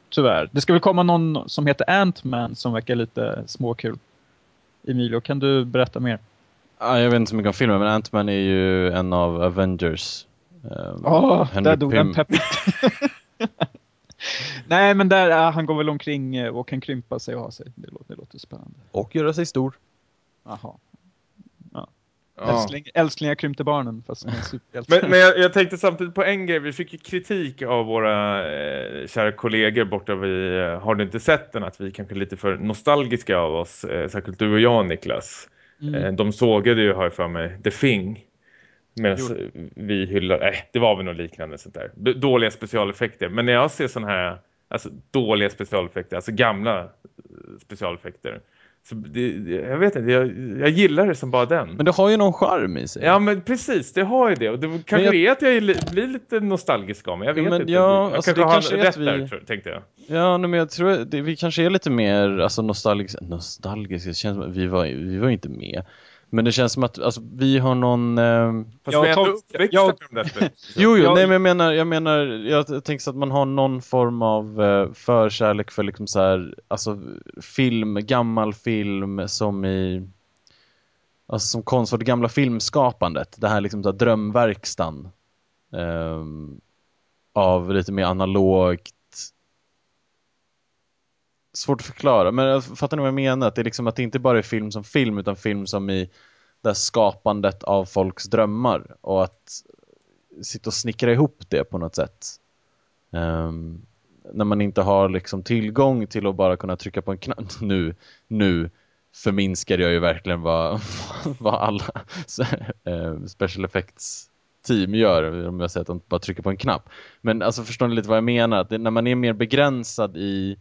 tyvärr. Det ska väl komma någon som heter Ant-Man som verkar lite småkul. Emilio, kan du berätta mer? Ah, jag vet inte så mycket om filmen, men Ant-Man är ju en av Avengers. Um, Åh, Henry där dog den Pym. (laughs) Nej, men där, ja, han går väl omkring eh, och kan krympa sig och ha sig. Det låter, det låter spännande. Och göra sig stor. Jaha. Ja. Älskling, älsklingar krympte barnen fast. (laughs) Men, men jag, jag tänkte samtidigt på en grej. Vi fick ju kritik av våra eh, kära kollegor borta vid eh, Har du inte sett den? Att vi kanske är lite för nostalgiska av oss. Eh, särskilt du och jag Niklas. Mm. Eh, de sågade ju, har jag för mig, The Thing. Medan vi hyllar, eh, det var väl något liknande sånt där. D- dåliga specialeffekter. Men när jag ser såna här, alltså dåliga specialeffekter, alltså gamla eh, specialeffekter. Så det, jag vet inte, jag, jag gillar det som bara den. Men det har ju någon charm i sig. Ja, men precis, det har ju det. Och det kanske jag- är att jag blir lite nostalgisk av mig. Jag Ja, vet men inte. ja, jag alltså, kanske det har kanske rätt vi- där, tror- tänkte jag. Ja, nej, men jag tror det, vi kanske är lite mer alltså, nostalgiska. Nostalgiska, det känns som att vi var, vi var inte med. Men det känns som att alltså, vi har någon... ehm, Fast Jag vi tol- uppväxta jag-. Jo, jo, Jag- nej men jag menar, jag menar, jag tänker så att man har någon form av eh, förkärlek för liksom så här, alltså film, gammal film som i, alltså som konst för det gamla filmskapandet, det här liksom så här drömverkstan ehm, av lite mer analogt svårt att förklara, men jag fattar ni vad jag menar? Att det är liksom att det inte bara är film som film utan film som i det här skapandet av folks drömmar och att sitta och snickra ihop det på något sätt. Um, när man inte har liksom tillgång till att bara kunna trycka på en knapp. (laughs) Nu, nu förminskar jag ju verkligen vad, (laughs) vad alla ehm, special effects team gör om jag säger att de bara trycker på en knapp. Men alltså förstår ni lite vad jag menar? Att det, när man är mer begränsad i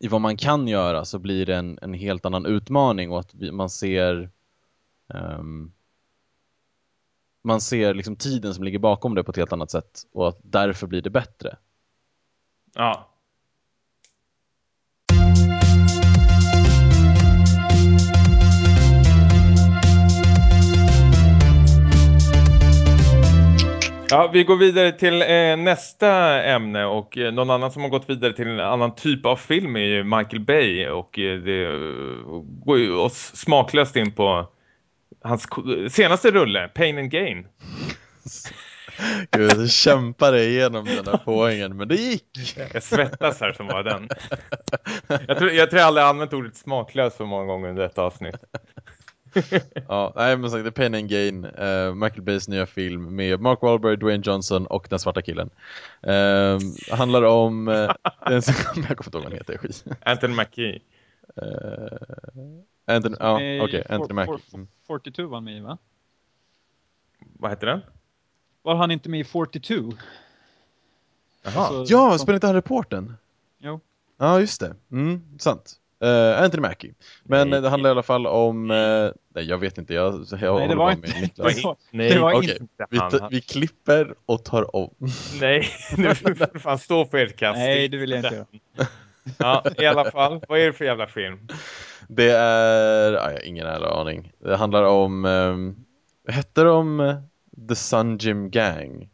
i vad man kan göra så blir det en, en helt annan utmaning och att vi, man ser um, man ser liksom tiden som ligger bakom det på ett helt annat sätt och att därför blir det bättre. Ja. Ja, vi går vidare till eh, nästa ämne och eh, någon annan som har gått vidare till en annan typ av film är ju Michael Bay och eh, det eh, går ju oss smaklöst in på hans senaste rulle, Pain and Gain. (laughs) Gud, du kämpade igenom den där poängen, men det gick! Jag svettas här som var den. Jag tror, jag tror jag aldrig använt ordet smaklös så många gånger under ett avsnitt. (laughs) Ja, nej men sagt, är Pain and Gain, eh, Michael Bays nya film med Mark Wahlberg, Dwayne Johnson och den svarta killen. Eh, handlar om, eh, den som, (laughs) jag kommer inte ihåg vad han heter, skit. Anthony Mackie. Eh, Anthony, ja okej, Anthony for- Mackie. for- Mm. 42 var han med i, va? Vad heter den? Var han inte med i 42? Jaha. Alltså, Ja, som- spelar inte han reporten? Jo. Ja, just det. Mm, sant. Uh, Anthony Mackie. Men Nej. det handlar i alla fall om... eh, nej, jag vet inte. Jag, jag Nej, det var inte- med (laughs) det var- Nej, det var Okej, inte vi, han. t- vi klipper och tar om. (laughs) Nej, nu får du fan stå på ert kast. Nej, det vill jag inte göra. (laughs) Ja, i alla fall. Vad är det för jävla film? Det är... ja, jag har ingen jävla aning. Det handlar om... Um, hette de The Sun Gym Gang?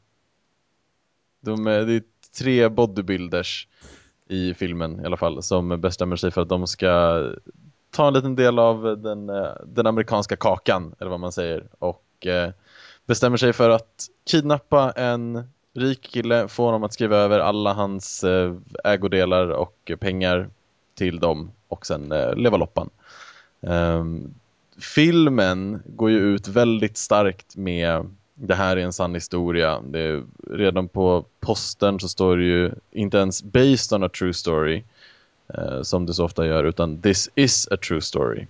De, är- det är tre bodybuilders i filmen i alla fall som bestämmer sig för att de ska ta en liten del av den, eh, den amerikanska kakan eller vad man säger och eh, bestämmer sig för att kidnappa en rik kille, få honom att skriva över alla hans eh, ägodelar och pengar till dem och sen eh, leva loppan. Ehm, filmen går ju ut väldigt starkt med det här är en sann historia. Det är, redan på posten så står det ju inte ens based on a true story eh, som det så ofta gör utan this is a true story.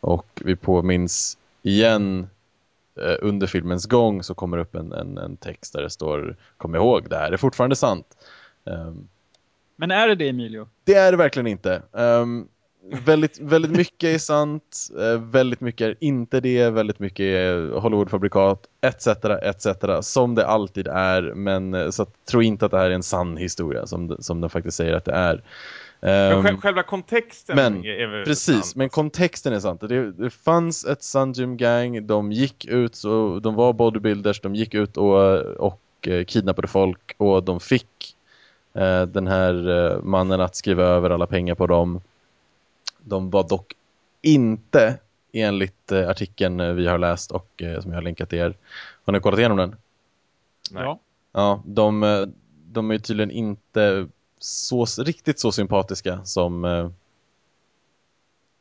Och vi påminns igen eh, under filmens gång så kommer upp en, en, en text där det står kom ihåg, det här är fortfarande sant. Ehm, Men är det det, Emilio? det är det verkligen inte. Ehm, väldigt, väldigt mycket är sant, eh, väldigt mycket är inte det, väldigt mycket är Hollywoodfabrikat, etc, etc, som det alltid är, men eh, så att, tro inte att det här är en sann historia som, som de faktiskt säger att det är. Men Ehm, själv- själva kontexten men, är, väl Precis, sant. men kontexten är sant. Det, det fanns ett Sun Gym Gang, de gick ut, så, de var bodybuilders, de gick ut och, och eh, kidnappade folk och de fick eh, den här mannen att skriva över alla pengar på dem. De var dock inte enligt eh, artikeln eh, vi har läst och eh, som jag har länkat till er. Har ni kollat igenom den? Nej. Ja. Ja, de, eh, de är tydligen inte så, riktigt så sympatiska som eh,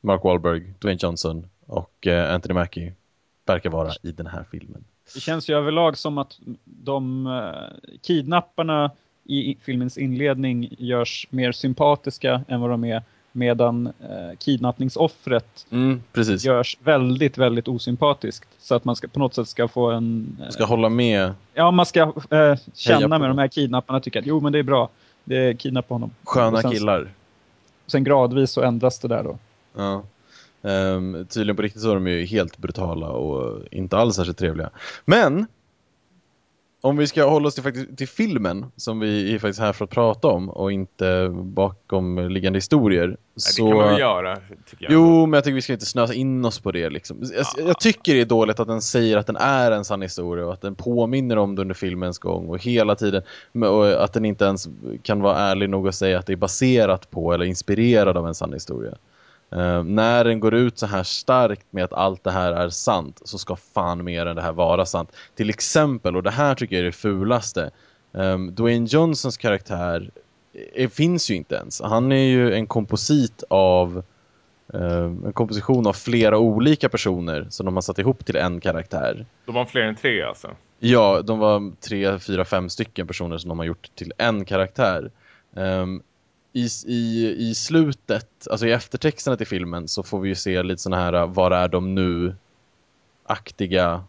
Mark Wahlberg, Dwayne Johnson och eh, Anthony Mackie verkar vara i den här filmen. Det känns ju överlag som att de eh, kidnapparna i filmens inledning görs mer sympatiska än vad de är medan eh, kidnappningsoffret Mm, precis. görs väldigt, väldigt osympatiskt. Så att man ska, på något sätt ska få en... eh, Ska hålla med Ja, man ska eh, känna med dem. de här kidnapparna tycka att jo, men det är bra. Det är kidnappa honom. sköna sen, killar. Sen gradvis så ändras det där då. Ja. Ehm, tydligen på riktigt så är de ju helt brutala och inte alls särskilt trevliga. Men om vi ska hålla oss till, faktiskt, till filmen som vi är faktiskt här för att prata om och inte bakom liggande historier. Nej, så... Det kan man väl göra, tycker jag. Jo, men jag tycker vi ska inte snösa in oss på det liksom. Jag, jag tycker det är dåligt att den säger att den är en sann historia och att den påminner om det under filmens gång och hela tiden och att den inte ens kan vara ärlig nog att säga att det är baserat på eller inspirerad av en sann historia. Uh, när den går ut så här starkt med att allt det här är sant så ska fan mer än det här vara sant. Till exempel, och det här tycker jag är det fulaste, um, Dwayne Johnsons karaktär är, finns ju inte ens. Han är ju en komposit av um, en komposition av flera olika personer som de har satt ihop till en karaktär. De var fler än tre alltså? Ja, de var tre, fyra, fem stycken personer som de har gjort till en karaktär. Um, i, i, i slutet, alltså i eftertexterna till filmen så får vi ju se lite sådana här äh, var är de nu aktiga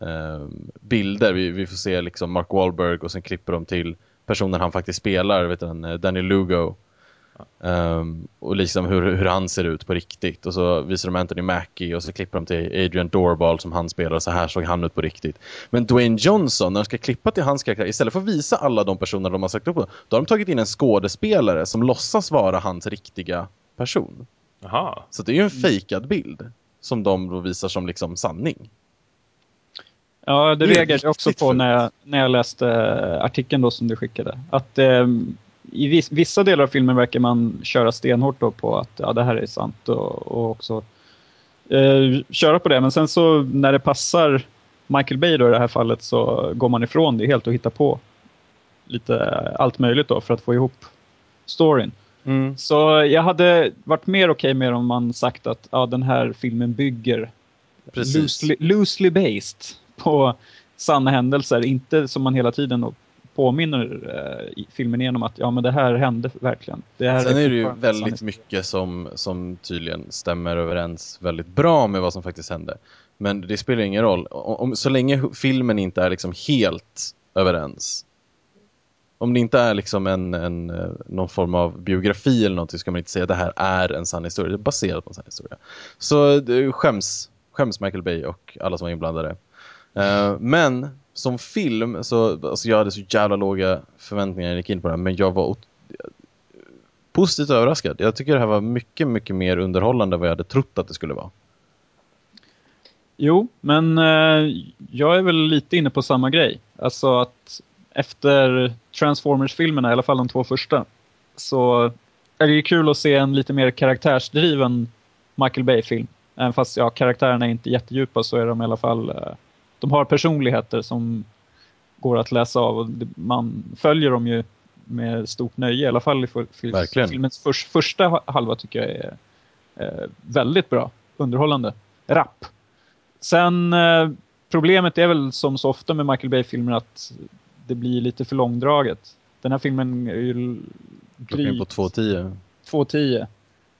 eh, bilder. Vi, vi får se liksom Mark Wahlberg och sen klipper de till personen han faktiskt spelar, vet du, äh, Danny Lugo. Um, och liksom hur, hur han ser ut på riktigt. Och så visar de Anthony Mackie och så klipper de till Adrian Doorball som han spelar. Så här såg han ut på riktigt. Men Dwayne Johnson, när de ska klippa till hans karaktär, istället för att visa alla de personer de har sagt upp på, då har de tagit in en skådespelare som låtsas vara hans riktiga person. Aha. Så det är ju en fejkad bild som de då visar som liksom sanning. Ja, det, det reagerade jag också på när jag, när jag läste artikeln då som du skickade. Att eh, i viss, vissa delar av filmen verkar man köra stenhårt på att ja, det här är sant och, och också eh, köra på det. Men sen så när det passar Michael Bay då i det här fallet så går man ifrån det helt och hittar på lite allt möjligt då för att få ihop storyn. Mm. Så jag hade varit mer okej okay med om man sagt att ja, den här filmen bygger loosely, loosely based på sanna händelser. Inte som man hela tiden påminner eh, filmen igenom att ja men det här hände verkligen. Det här Sen är, är det ju väldigt mycket som, som tydligen stämmer överens väldigt bra med vad som faktiskt hände. Men det spelar ingen roll. Om, så länge filmen inte är liksom helt överens. Om det inte är liksom en, en, eh, någon form av biografi eller något så ska man inte säga att det här är en sann historia. Det är baserat på en sann historia. Så det skäms, skäms Michael Bay och alla som var inblandade. Uh, men som film så alltså jag hade så jävla låga förväntningar när jag gick in på det här, men jag var positivt överraskad. Jag tycker det här var mycket, mycket mer underhållande än vad jag hade trott att det skulle vara. Jo, men eh, jag är väl lite inne på samma grej. Alltså att efter Transformers-filmerna, i alla fall de två första, så är det ju kul att se en lite mer karaktärsdriven Michael Bay-film. Även fast ja, karaktärerna är inte jättedjupa så är de i alla fall eh, de har personligheter som går att läsa av och man följer dem ju med stort nöje, i alla fall i Verkligen. filmens för, första halva tycker jag är eh, väldigt bra, underhållande, rapp. Sen eh, problemet är väl som så ofta med Michael Bay-filmer att det blir lite för långdraget. Den här filmen är ju drygt på 2.10. 2.10.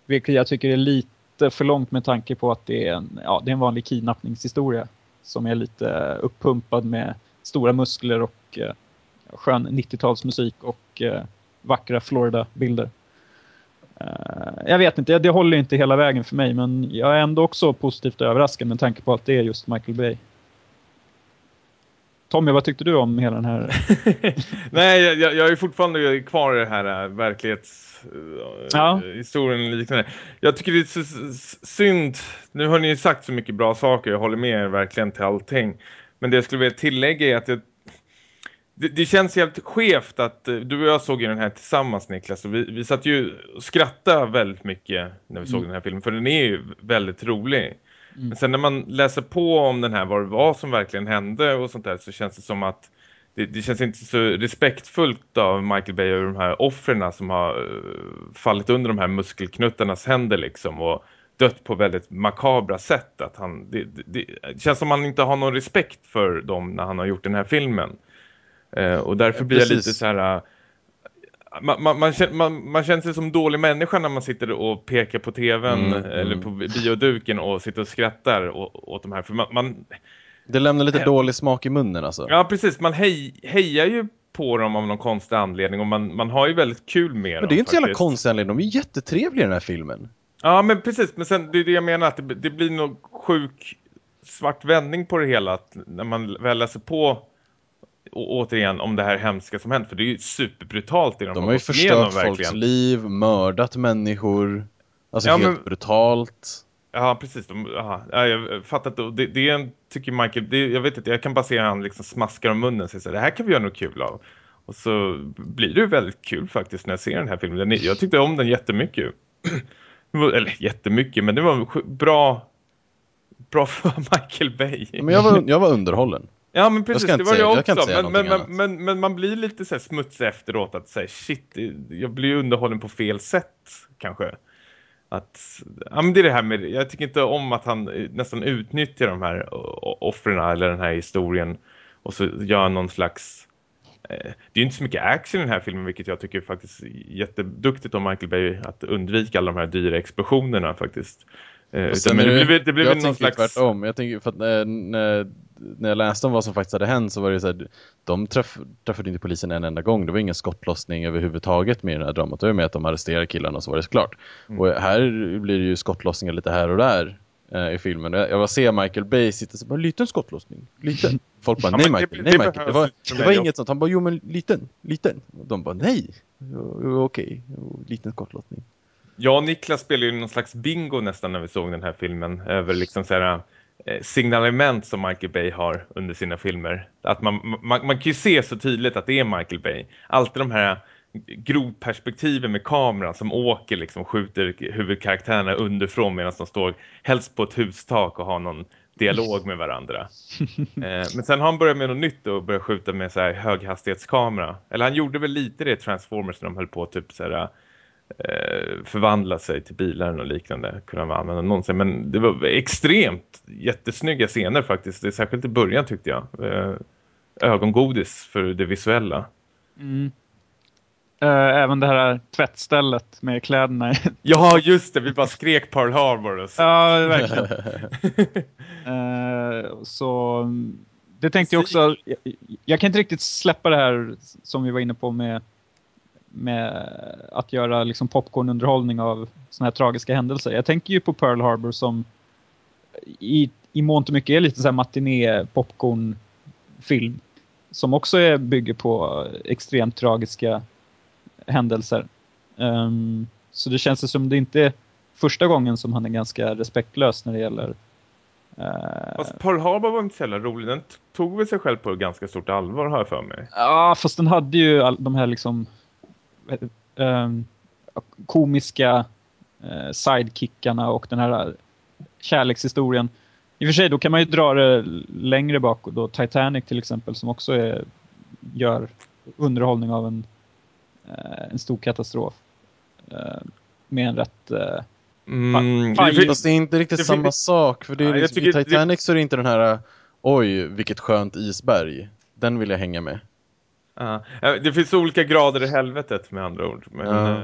Vilket jag tycker är lite för långt med tanke på att det är en, ja, det är en vanlig kidnappningshistoria som är lite uppumpad med stora muskler och eh, skön 90-talsmusik och eh, vackra Florida-bilder. Eh, jag vet inte, det håller inte hela vägen för mig men jag är ändå också positivt överraskad med tanke på att det är just Michael Bay. Tommy, vad tyckte du om hela den här? (laughs) Nej, jag, jag är fortfarande kvar i det här eh, verklighets ja. liknande. Jag tycker det är synd. Nu har ni sagt så mycket bra saker. Jag håller med er verkligen till allting. Men det jag skulle vilja tillägga är att jag, det, det, känns helt skevt att äh, du och jag såg ju den här tillsammans Niklas. Och vi, vi satt ju och skrattade väldigt mycket när vi såg mm. den här filmen. För den är ju väldigt rolig. Mm. Men sen när man läser på om den här, vad det var som verkligen hände och sånt där så känns det som att det, det känns inte så respektfullt av Michael Bay och de här offren som har uh, fallit under de här muskelknuttarnas händer liksom och dött på väldigt makabra sätt. Att han, det, det, det känns som att han inte har någon respekt för dem när han har gjort den här filmen. Uh, och därför blir jag lite så här... Uh, man, man, man, man, man känner sig som dålig människa när man sitter och pekar på tvn mm, mm. eller på bioduken och sitter och skrattar åt, åt de här. För man, man, det lämnar lite he dålig smak i munnen alltså. Ja, precis. Man hej, hejar ju på dem av någon konstig anledning och man, man har ju väldigt kul med Men dem. det är ju inte så jävla konstig anledning. De är jättetrevliga i den här filmen. Ja, men precis. Men sen, det är det jag menar, att det, det blir nog sjuk svart vändning på det hela. Att när man väl läser på å, återigen om det här hemska som hänt. För det är ju superbrutalt det de, de har ju förstört folks liv, mördat människor. Alltså ja, helt men... brutalt. Ja, precis. De, aha. Ja, jag fattar det, det är en, tycker Michael, det, jag vet inte, jag kan bara se han liksom smaskar om munnen och säger det här kan vi göra något kul av. Och så blir det väldigt kul faktiskt när jag ser den här filmen. Den, jag tyckte om den jättemycket. Eller jättemycket, men det var bra bra för (laughs) Michael Bay. Men jag var, jag var underhållen. Ja, men precis, det var jag också. Jag men, men, men, men, man blir lite så här smutsig efteråt att säga shit, jag blir underhållen på fel sätt kanske. Att, ja, men det är det här med, jag tycker inte om att han nästan utnyttjar de här offren eller den här historien och så gör någon slags eh, det är ju inte så mycket action i den här filmen vilket jag tycker faktiskt är jätteduktigt om Michael Bay att undvika alla de här dyra explosionerna faktiskt. Eh, utan, men det blev, det blev jag någon slags... tvärtom. Jag tänker för att när, när, när jag läste om vad som faktiskt hade hänt så var det så här, de träff, träffade inte polisen en enda gång. Det var ingen skottlossning överhuvudtaget med det här dramat. Det var med att de arresterade killarna och så var det klart. Mm. Och här blir det ju skottlossningar lite här och där eh, i filmen. Jag, jag var se Michael Bay sitta så bara, liten skottlossning, liten. (laughs) Folk bara, nej Michael, det, nej Michael. Det var, det var inget sånt. Han bara, jo men liten, liten. Och de bara, nej, okej, okay. liten skottlossning jag och Niklas spelade ju någon slags bingo nästan när vi såg den här filmen. Över liksom så här, eh, signalement som Michael Bay har under sina filmer. Att man, man, man kan ju se så tydligt att det är Michael Bay. Alltid de här grovperspektiven med kameran som åker liksom skjuter huvudkaraktärerna underifrån medan de står helst på ett hustak och har någon dialog med varandra. (laughs) eh, men sen har han börjat med något nytt och börjat skjuta med så höghastighetskamera. Eller han gjorde väl lite det i Transformers när de höll på typ så här förvandla sig till bilar och liknande kunna man använda någonsin. Men det var extremt jättesnygga scener faktiskt. Det är särskilt i början tyckte jag. Eh, ögongodis för det visuella. Mm. Uh, även det här tvättstället med kläderna. (laughs) ja, just det. Vi bara skrek Pearl Harbor. Och (laughs) så. Ja, verkligen. (laughs) så det tänkte jag också. Jag, jag, kan inte riktigt släppa det här som vi var inne på med med att göra liksom popcornunderhållning av såna här tragiska händelser. Jag tänker ju på Pearl Harbor som i, i mångt och mycket är lite så här matiné popcornfilm som också är, bygger på extremt tragiska händelser. Um, så det känns som det inte är första gången som han är ganska respektlös när det gäller Uh, fast Pearl Harbor var inte så jävla rolig. Den tog väl sig själv på ganska stort allvar har jag för mig. Ja, fast den hade ju all, de här liksom komiska uh, sidekickarna och den här kärlekshistorien. I och för sig, då kan man ju dra det längre bak. Då Titanic till exempel, som också är, gör underhållning av en, uh, en stor katastrof. Uh, med en rätt... Mm, fast det är inte riktigt det samma det, sak. För det är liksom, i Titanic det, så är det inte den här oj, vilket skönt isberg. Den vill jag hänga med. Uh, det finns olika grader i helvetet med andra ord. Men, uh,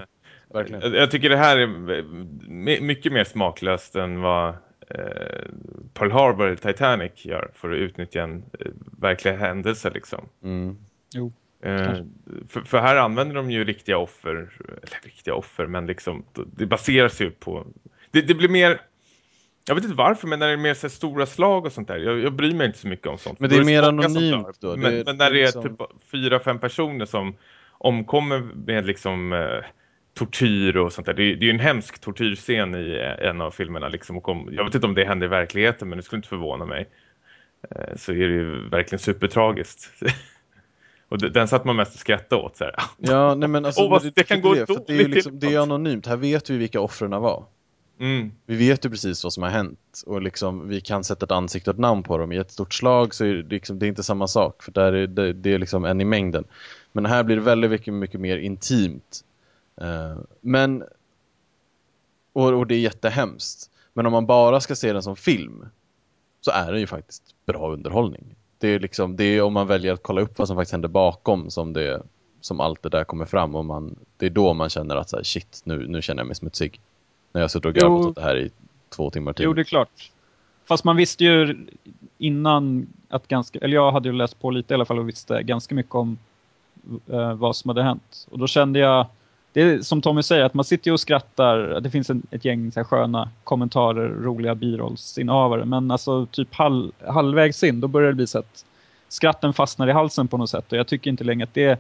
jag, jag, tycker det här är mycket mer smaklöst än vad eh, Pearl Harbor eller Titanic gör för att utnyttja en eh, verklig händelse liksom. Mm. Jo. Eh, för, för, här använder de ju riktiga offer, eller riktiga offer, men liksom det baseras ju på det, det blir mer jag vet inte varför, men när det är mer så stora slag och sånt där. Jag, jag bryr mig inte så mycket om sånt. Men det är, mer anonymt då? Men, men, när det är liksom... typ fyra, fem personer som omkommer med liksom eh, tortyr och sånt där. Det, det är ju en hemsk tortyrscen i en av filmerna. Liksom, om, jag vet inte om det händer i verkligheten, men det skulle inte förvåna mig. Eh, så är det ju verkligen supertragiskt. (laughs) Och den satt man mest och skrattade åt. Så här. Ja, nej men alltså, (laughs) oh, vad, det, det, kan gå det, det är ju liksom, det är anonymt. Här vet vi vilka offren var. Mm. Vi vet ju precis vad som har hänt och liksom, vi kan sätta ett ansikte och ett namn på dem. I ett stort slag så är det, liksom, det är inte samma sak för där är det, det är liksom en i mängden. Men här blir det väldigt mycket, mycket mer intimt. Uh, men och, och det är jättehemskt. Men om man bara ska se den som film så är den ju faktiskt bra underhållning. Det är liksom, det är om man väljer att kolla upp vad som faktiskt händer bakom som, det, som allt det där kommer fram och man, det är då man känner att så här, shit, nu, nu känner jag mig smutsig. När jag suttit och garvat åt det här i två timmar till. Jo, det är klart. Fast man visste ju innan att ganska, eller jag hade ju läst på lite i alla fall och visste ganska mycket om uh, vad som hade hänt. Och då kände jag, det är som Tommy säger, att man sitter och skrattar. Det finns en, ett gäng så här, sköna kommentarer, roliga birollsinnehavare. Men alltså typ halv, halvvägs in, då börjar det bli så att skratten fastnar i halsen på något sätt. Och jag tycker inte längre att det är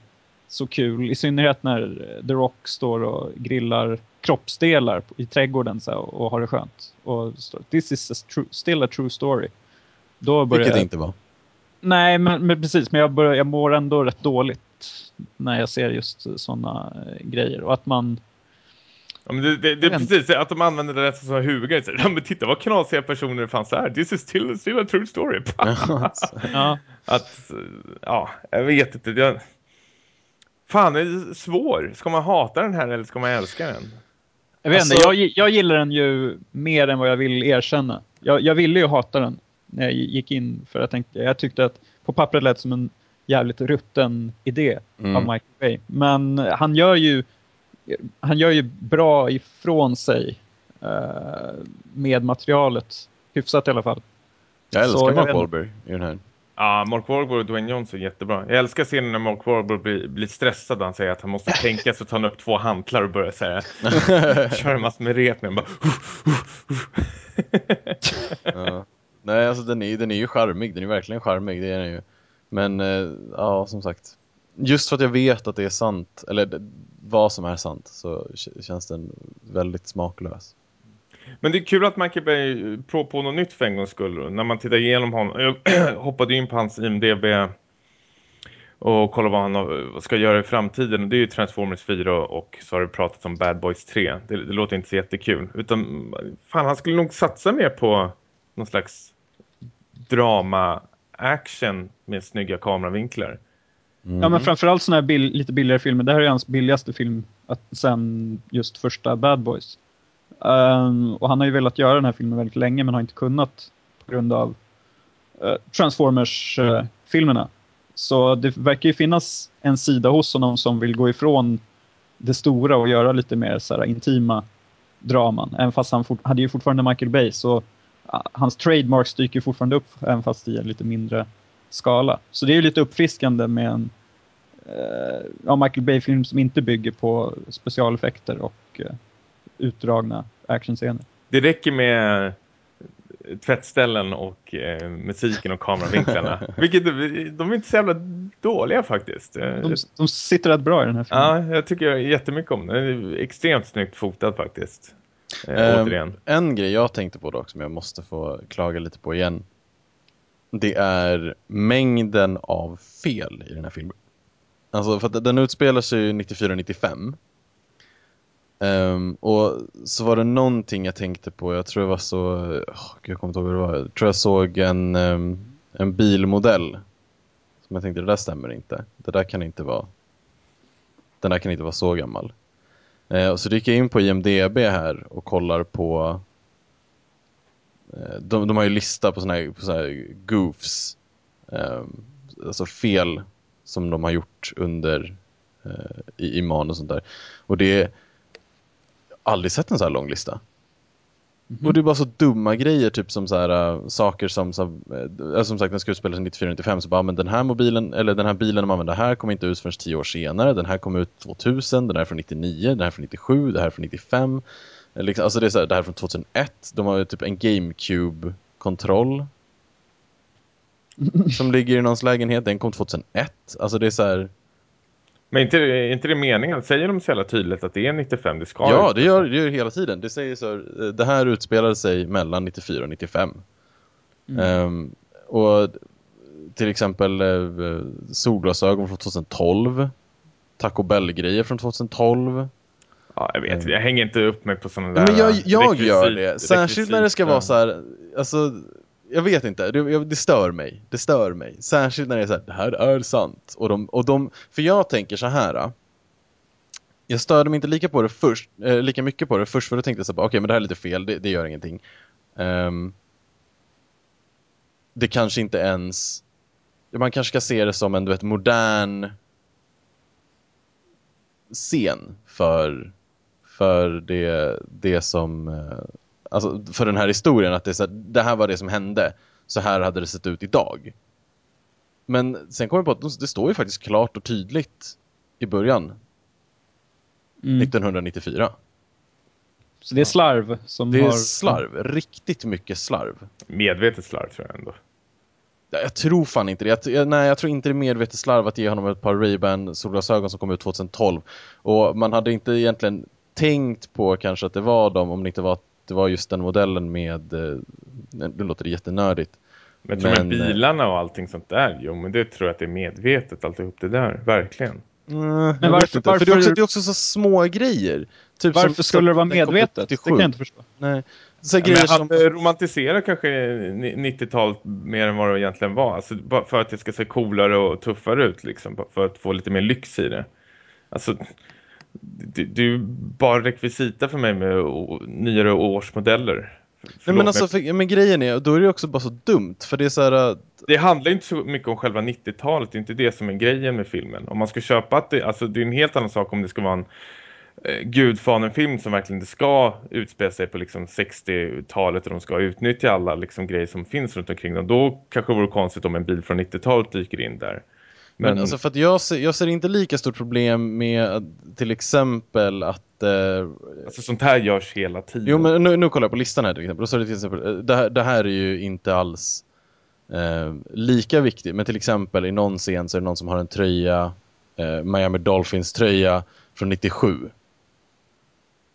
så kul. I synnerhet när The Rock står och grillar kroppsdelar i trädgården så här, och har det skönt. Och står, This is a true, still a true story. Då börjar Vilket det jag, inte var. Nej, men, men precis. Men jag, börjar, jag mår ändå rätt dåligt när jag ser just sådana grejer. Och att man... Ja, men det, det, det är precis att de använder det som huvudet. Så, Ja, men titta vad knasiga personer det fanns här. This is still, still a true story. (laughs) Ja, att, ja, jag vet inte. Jag... Fan, det är svår. Ska man hata den här eller ska man älska den? Jag, vet Alltså- inte, jag, jag gillar den ju mer än vad jag vill erkänna. Jag, jag ville ju hata den när jag gick in för jag tänkte, jag tyckte att på pappret lät som en jävligt rutten idé Mm. av Michael Bay. Men han gör ju han gör ju bra ifrån sig eh, med materialet. Hyfsat i alla fall. Jag älskar Mark Wahlberg i den här. Ja, Mark Wahlberg och Dwayne Johnson är jättebra. Jag älskar scenen när Mark Wahlberg blir, blir stressad. Han säger att han måste tänka så tar han upp två hantlar och börjar säga (laughs) kör en massa med rep med. Bara, Ja. Nej, alltså den är, den är ju charmig. Den är verkligen charmig, det är den ju. Men eh, ja, som sagt. Just för att jag vet att det är sant, eller vad som är sant, så känns den väldigt smaklös. Men det är kul att Michael Bay eh, prov på något nytt för en gångs skull. När man tittar igenom honom. Jag (clears throat) hoppade in på hans IMDB och kollade vad han ska göra i framtiden. Det är ju Transformers 4 och så har det pratat om Bad Boys 3. Det, det låter inte så jättekul. Utan fan, han skulle nog satsa mer på någon slags drama-action med snygga kameravinklar. Mm. Ja, men framförallt sådana här bill, lite billigare filmer. Det här är hans billigaste film att, sen just första Bad Boys. Um, och han har ju velat göra den här filmen väldigt länge men har inte kunnat på grund av uh, Transformers-filmerna. Så det verkar ju finnas en sida hos honom som vill gå ifrån det stora och göra lite mer så här, intima draman. Även fast han hade ju fortfarande Michael Bay så ah, hans trademarks dyker fortfarande upp även fast i en lite mindre skala. Så det är ju lite uppfriskande med en eh, ja, Michael Bay-film som inte bygger på specialeffekter och eh, utdragna actionscener. Det räcker med tvättställen och eh, musiken och kameravinklarna. (laughs) Vilket de är inte så jävla dåliga faktiskt. Eh, De, de sitter rätt bra i den här filmen. Ja, jag tycker jättemycket om den. Den är extremt snyggt fotad faktiskt. Eh, Ehm, återigen. En grej jag tänkte på dock som jag måste få klaga lite på igen. Det är mängden av fel i den här filmen. Alltså för att den utspelar sig ju 94-95. Um, och så var det någonting jag tänkte på, jag tror det var så, Oh, jag kommer inte ihåg vad det var. Jag tror jag såg en, um, en bilmodell. Som jag tänkte, det där stämmer inte. Det där kan inte vara, den där kan inte vara så gammal. Uh, och så gick jag in på IMDB här och kollar på eh, de, de har ju lista på såna här, på såna här goofs eh, alltså fel som de har gjort under eh, i, i manus och sånt där. Och det är aldrig sett en så här lång lista. Och det är bara så dumma grejer, typ som så här, äh, saker som, som, äh, som sagt, den ska utspela sig 94-95, så bara, men den här mobilen, eller den här bilen de använder här kommer inte ut förrän 10 år senare, den här kom ut 2000, den här är från 99, den här är från 97, den här är från 95. Eh, Liksom, alltså det är så här, det här är från 2001, de har ju typ en GameCube-kontroll. (laughs) som ligger i någons lägenhet, den kom 2001. Alltså det är så här, Men inte, är inte det meningen? Säger de så jävla tydligt att det är 95? Det ska Ja, det gör det gör hela tiden. Det säger så här, eh, det här utspelade sig mellan 94 och 95. Ehm, och till exempel eh, solglasögon från 2012. Taco Bell-grejer från 2012. Ja, jag vet. Jag hänger inte upp mig på sådana där... Men jag, jag gör det. Särskilt när det ska vara så här, alltså, jag vet inte, det, jag- det stör mig. Det stör mig. Särskilt när det är så här, det här är sant. Och de, och de, för jag tänker så här. Äh, jag störde mig inte lika, på det först, eh, lika mycket på det först, för då tänkte jag så här, bara, okej men det här är lite fel, det, det gör ingenting. Um, det kanske inte ens, man kanske ska se det som en du vet, modern scen för, för det, det som, eh, alltså för den här historien, att det, är så här, det här var det som hände, så här hade det sett ut idag. Men sen kommer jag på att det står ju faktiskt klart och tydligt i början. Mm. 1994. Så det är slarv som Det är har... slarv, riktigt mycket slarv. Medvetet slarv tror jag ändå. Ja, Jag tror fan inte det. Jag, jag, nej, jag tror inte det är medvetet slarv att ge honom ett par Ray-Ban solglasögon som kom ut 2012. Och man hade inte egentligen tänkt på kanske att det var dem om det inte var att det var just den modellen med, eh, nu låter det jättenördigt. Men jag tror med Men, eh, bilarna och allting sånt där, jo men det tror jag att det är medvetet alltihop det där, verkligen. Mm, Men varför- inte, För det är, varför- också, det är också så små grejer. Typ Varför som- skulle det vara medvetet? Det 87. kan jag inte förstå. Nej. Så Ja, grejer men som... han eh, romantiserar kanske ni- 90-talet mer än vad det egentligen var. Alltså, för att det ska se coolare och tuffare ut liksom. För att få lite mer lyx i det. Alltså, det, det är ju bara rekvisita för mig med nyare årsmodeller. Nej, men alltså, för, men grejen är, då är det också bara så dumt. För det är så här, äh, Det handlar inte så mycket om själva 90-talet. Det är inte det som är grejen med filmen. Om man ska köpa att det, alltså det är en helt annan sak om det ska vara en eh, Gudfanen-film som verkligen inte ska utspela sig på liksom 60-talet och de ska utnyttja alla liksom grejer som finns runt omkring dem. Då kanske det vore konstigt om en bil från 90-talet dyker in där. Men, Men, alltså för att jag ser, jag ser inte lika stort problem med till exempel att... Eh, alltså sånt här görs hela tiden. jo men nu, nu kollar jag på listan här till exempel. Då står det till exempel eh, det, här, det här är ju inte alls eh, lika viktigt. Men till exempel i någon scen så är det någon som har en tröja, eh, Miami Dolphins tröja från 97.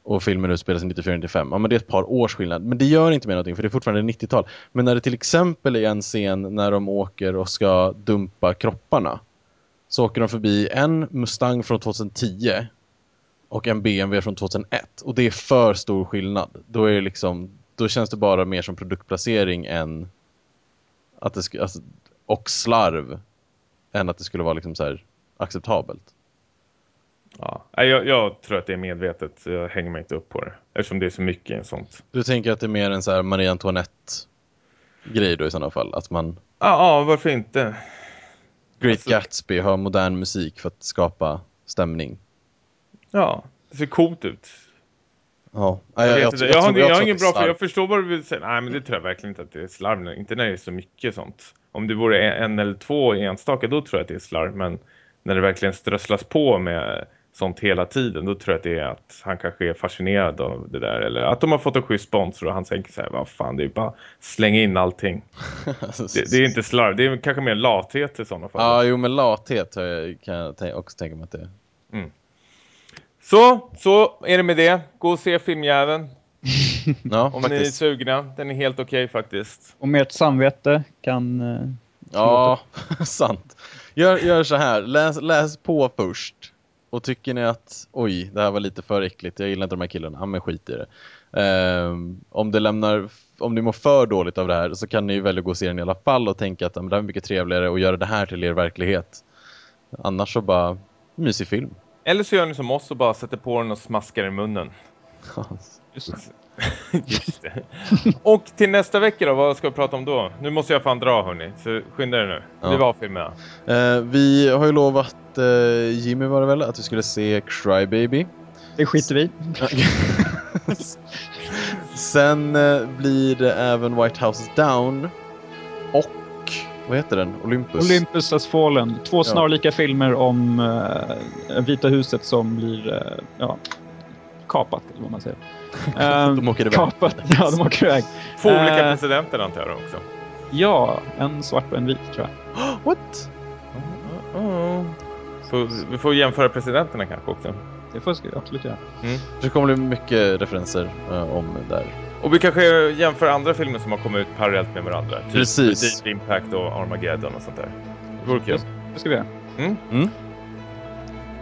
Och filmen utspelar sig 94-95. Ja men det är ett par års skillnad. Men det gör inte mer någonting för det är fortfarande 90-tal. Men när det till exempel är en scen när de åker och ska dumpa kropparna. Så åker de förbi en Mustang från 2010 och en BMW från 2001. Och det är för stor skillnad. Då, är det liksom, då känns det bara mer som produktplacering än att det alltså, och slarv än att det skulle vara liksom så här acceptabelt. Ja. Jag, jag tror att det är medvetet. Jag hänger mig inte upp på det. Eftersom det är så mycket sånt. Du tänker att det är mer en så här Marie Antoinette-grej då i sådana fall? Att man, Ja, ja varför inte? Great Alltså- Gatsby har modern musik för att skapa stämning? Ja, det ser coolt ut. Ja, Jag, vet inte. jag, har, jag, har ingen bra för jag förstår vad du vill säga. Nej, men det tror jag verkligen inte att det är slarv. Inte när det är så mycket sånt. Om det vore en eller två enstaka, då tror jag att det är slarv. Men när det verkligen strösslas på med sånt hela tiden, då tror jag att det är att han kanske är fascinerad av det där. Eller att de har fått en schysst sponsor och han tänker så här, vad fan, det är bara slänga in allting. (laughs) Det, det är inte slarv, det är kanske mer lathet i sådana fall. Ja, jo men lathet kan jag också tänka mig att det är. Så, så är det med det. Gå och se filmjäveln (laughs) Ja, om ni är faktiskt. sugna. Den är helt okej faktiskt. Och med ett samvete kan... eh, Ja, (laughs) sant. Gör, gör så här, läs, läs på först. Och tycker ni att oj, det här var lite för äckligt, jag gillar inte de här killarna, ja men skit i det. Eh, om det lämnar, om ni mår för dåligt av det här så kan ni ju välja att gå och se den i alla fall och tänka att ja, men det här är mycket trevligare och göra det här till er verklighet. Annars så bara, mysig film. Eller så gör ni som oss och bara sätter på den och smaskar i munnen. Just det. (laughs) Just det. Och till nästa vecka då, vad ska vi prata om då? Nu måste jag fan dra hörni, så skynda er nu. Ja. Vi var filmen. Eh, vi har ju lovat eh, Jimmy var det väl, att vi skulle se Crybaby. Det skiter vi. (laughs) Sen eh, blir det även White House Down och vad heter den? Olympus? Olympus has fallen. Två Ja. snarlika filmer om uh, Vita huset som blir eh, ja, kapat, eller vad man säger. (laughs) Ehm, De åker iväg. Kapat, (laughs) ja de åker iväg. Två olika Eh. presidenter antar jag också. Ja, en svart och en vit tror jag. (gasps) What? Så vi får jämföra presidenterna kanske också. Det får jag absolut göra. Det kommer bli mycket referenser eh, om där. Och vi kanske jämför andra filmer som har kommit ut parallellt med varandra. Typ Precis. Deep Impact och Armageddon och sånt där. Det vore kul. Det ska vi göra.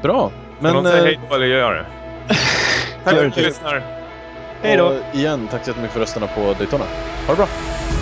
Bra. Men, Men någon säger eh, hej då eller gör det. Tack för att du lyssnar. Hej då. och igen, tack så jättemycket för rösterna på Daytona. Ha det bra!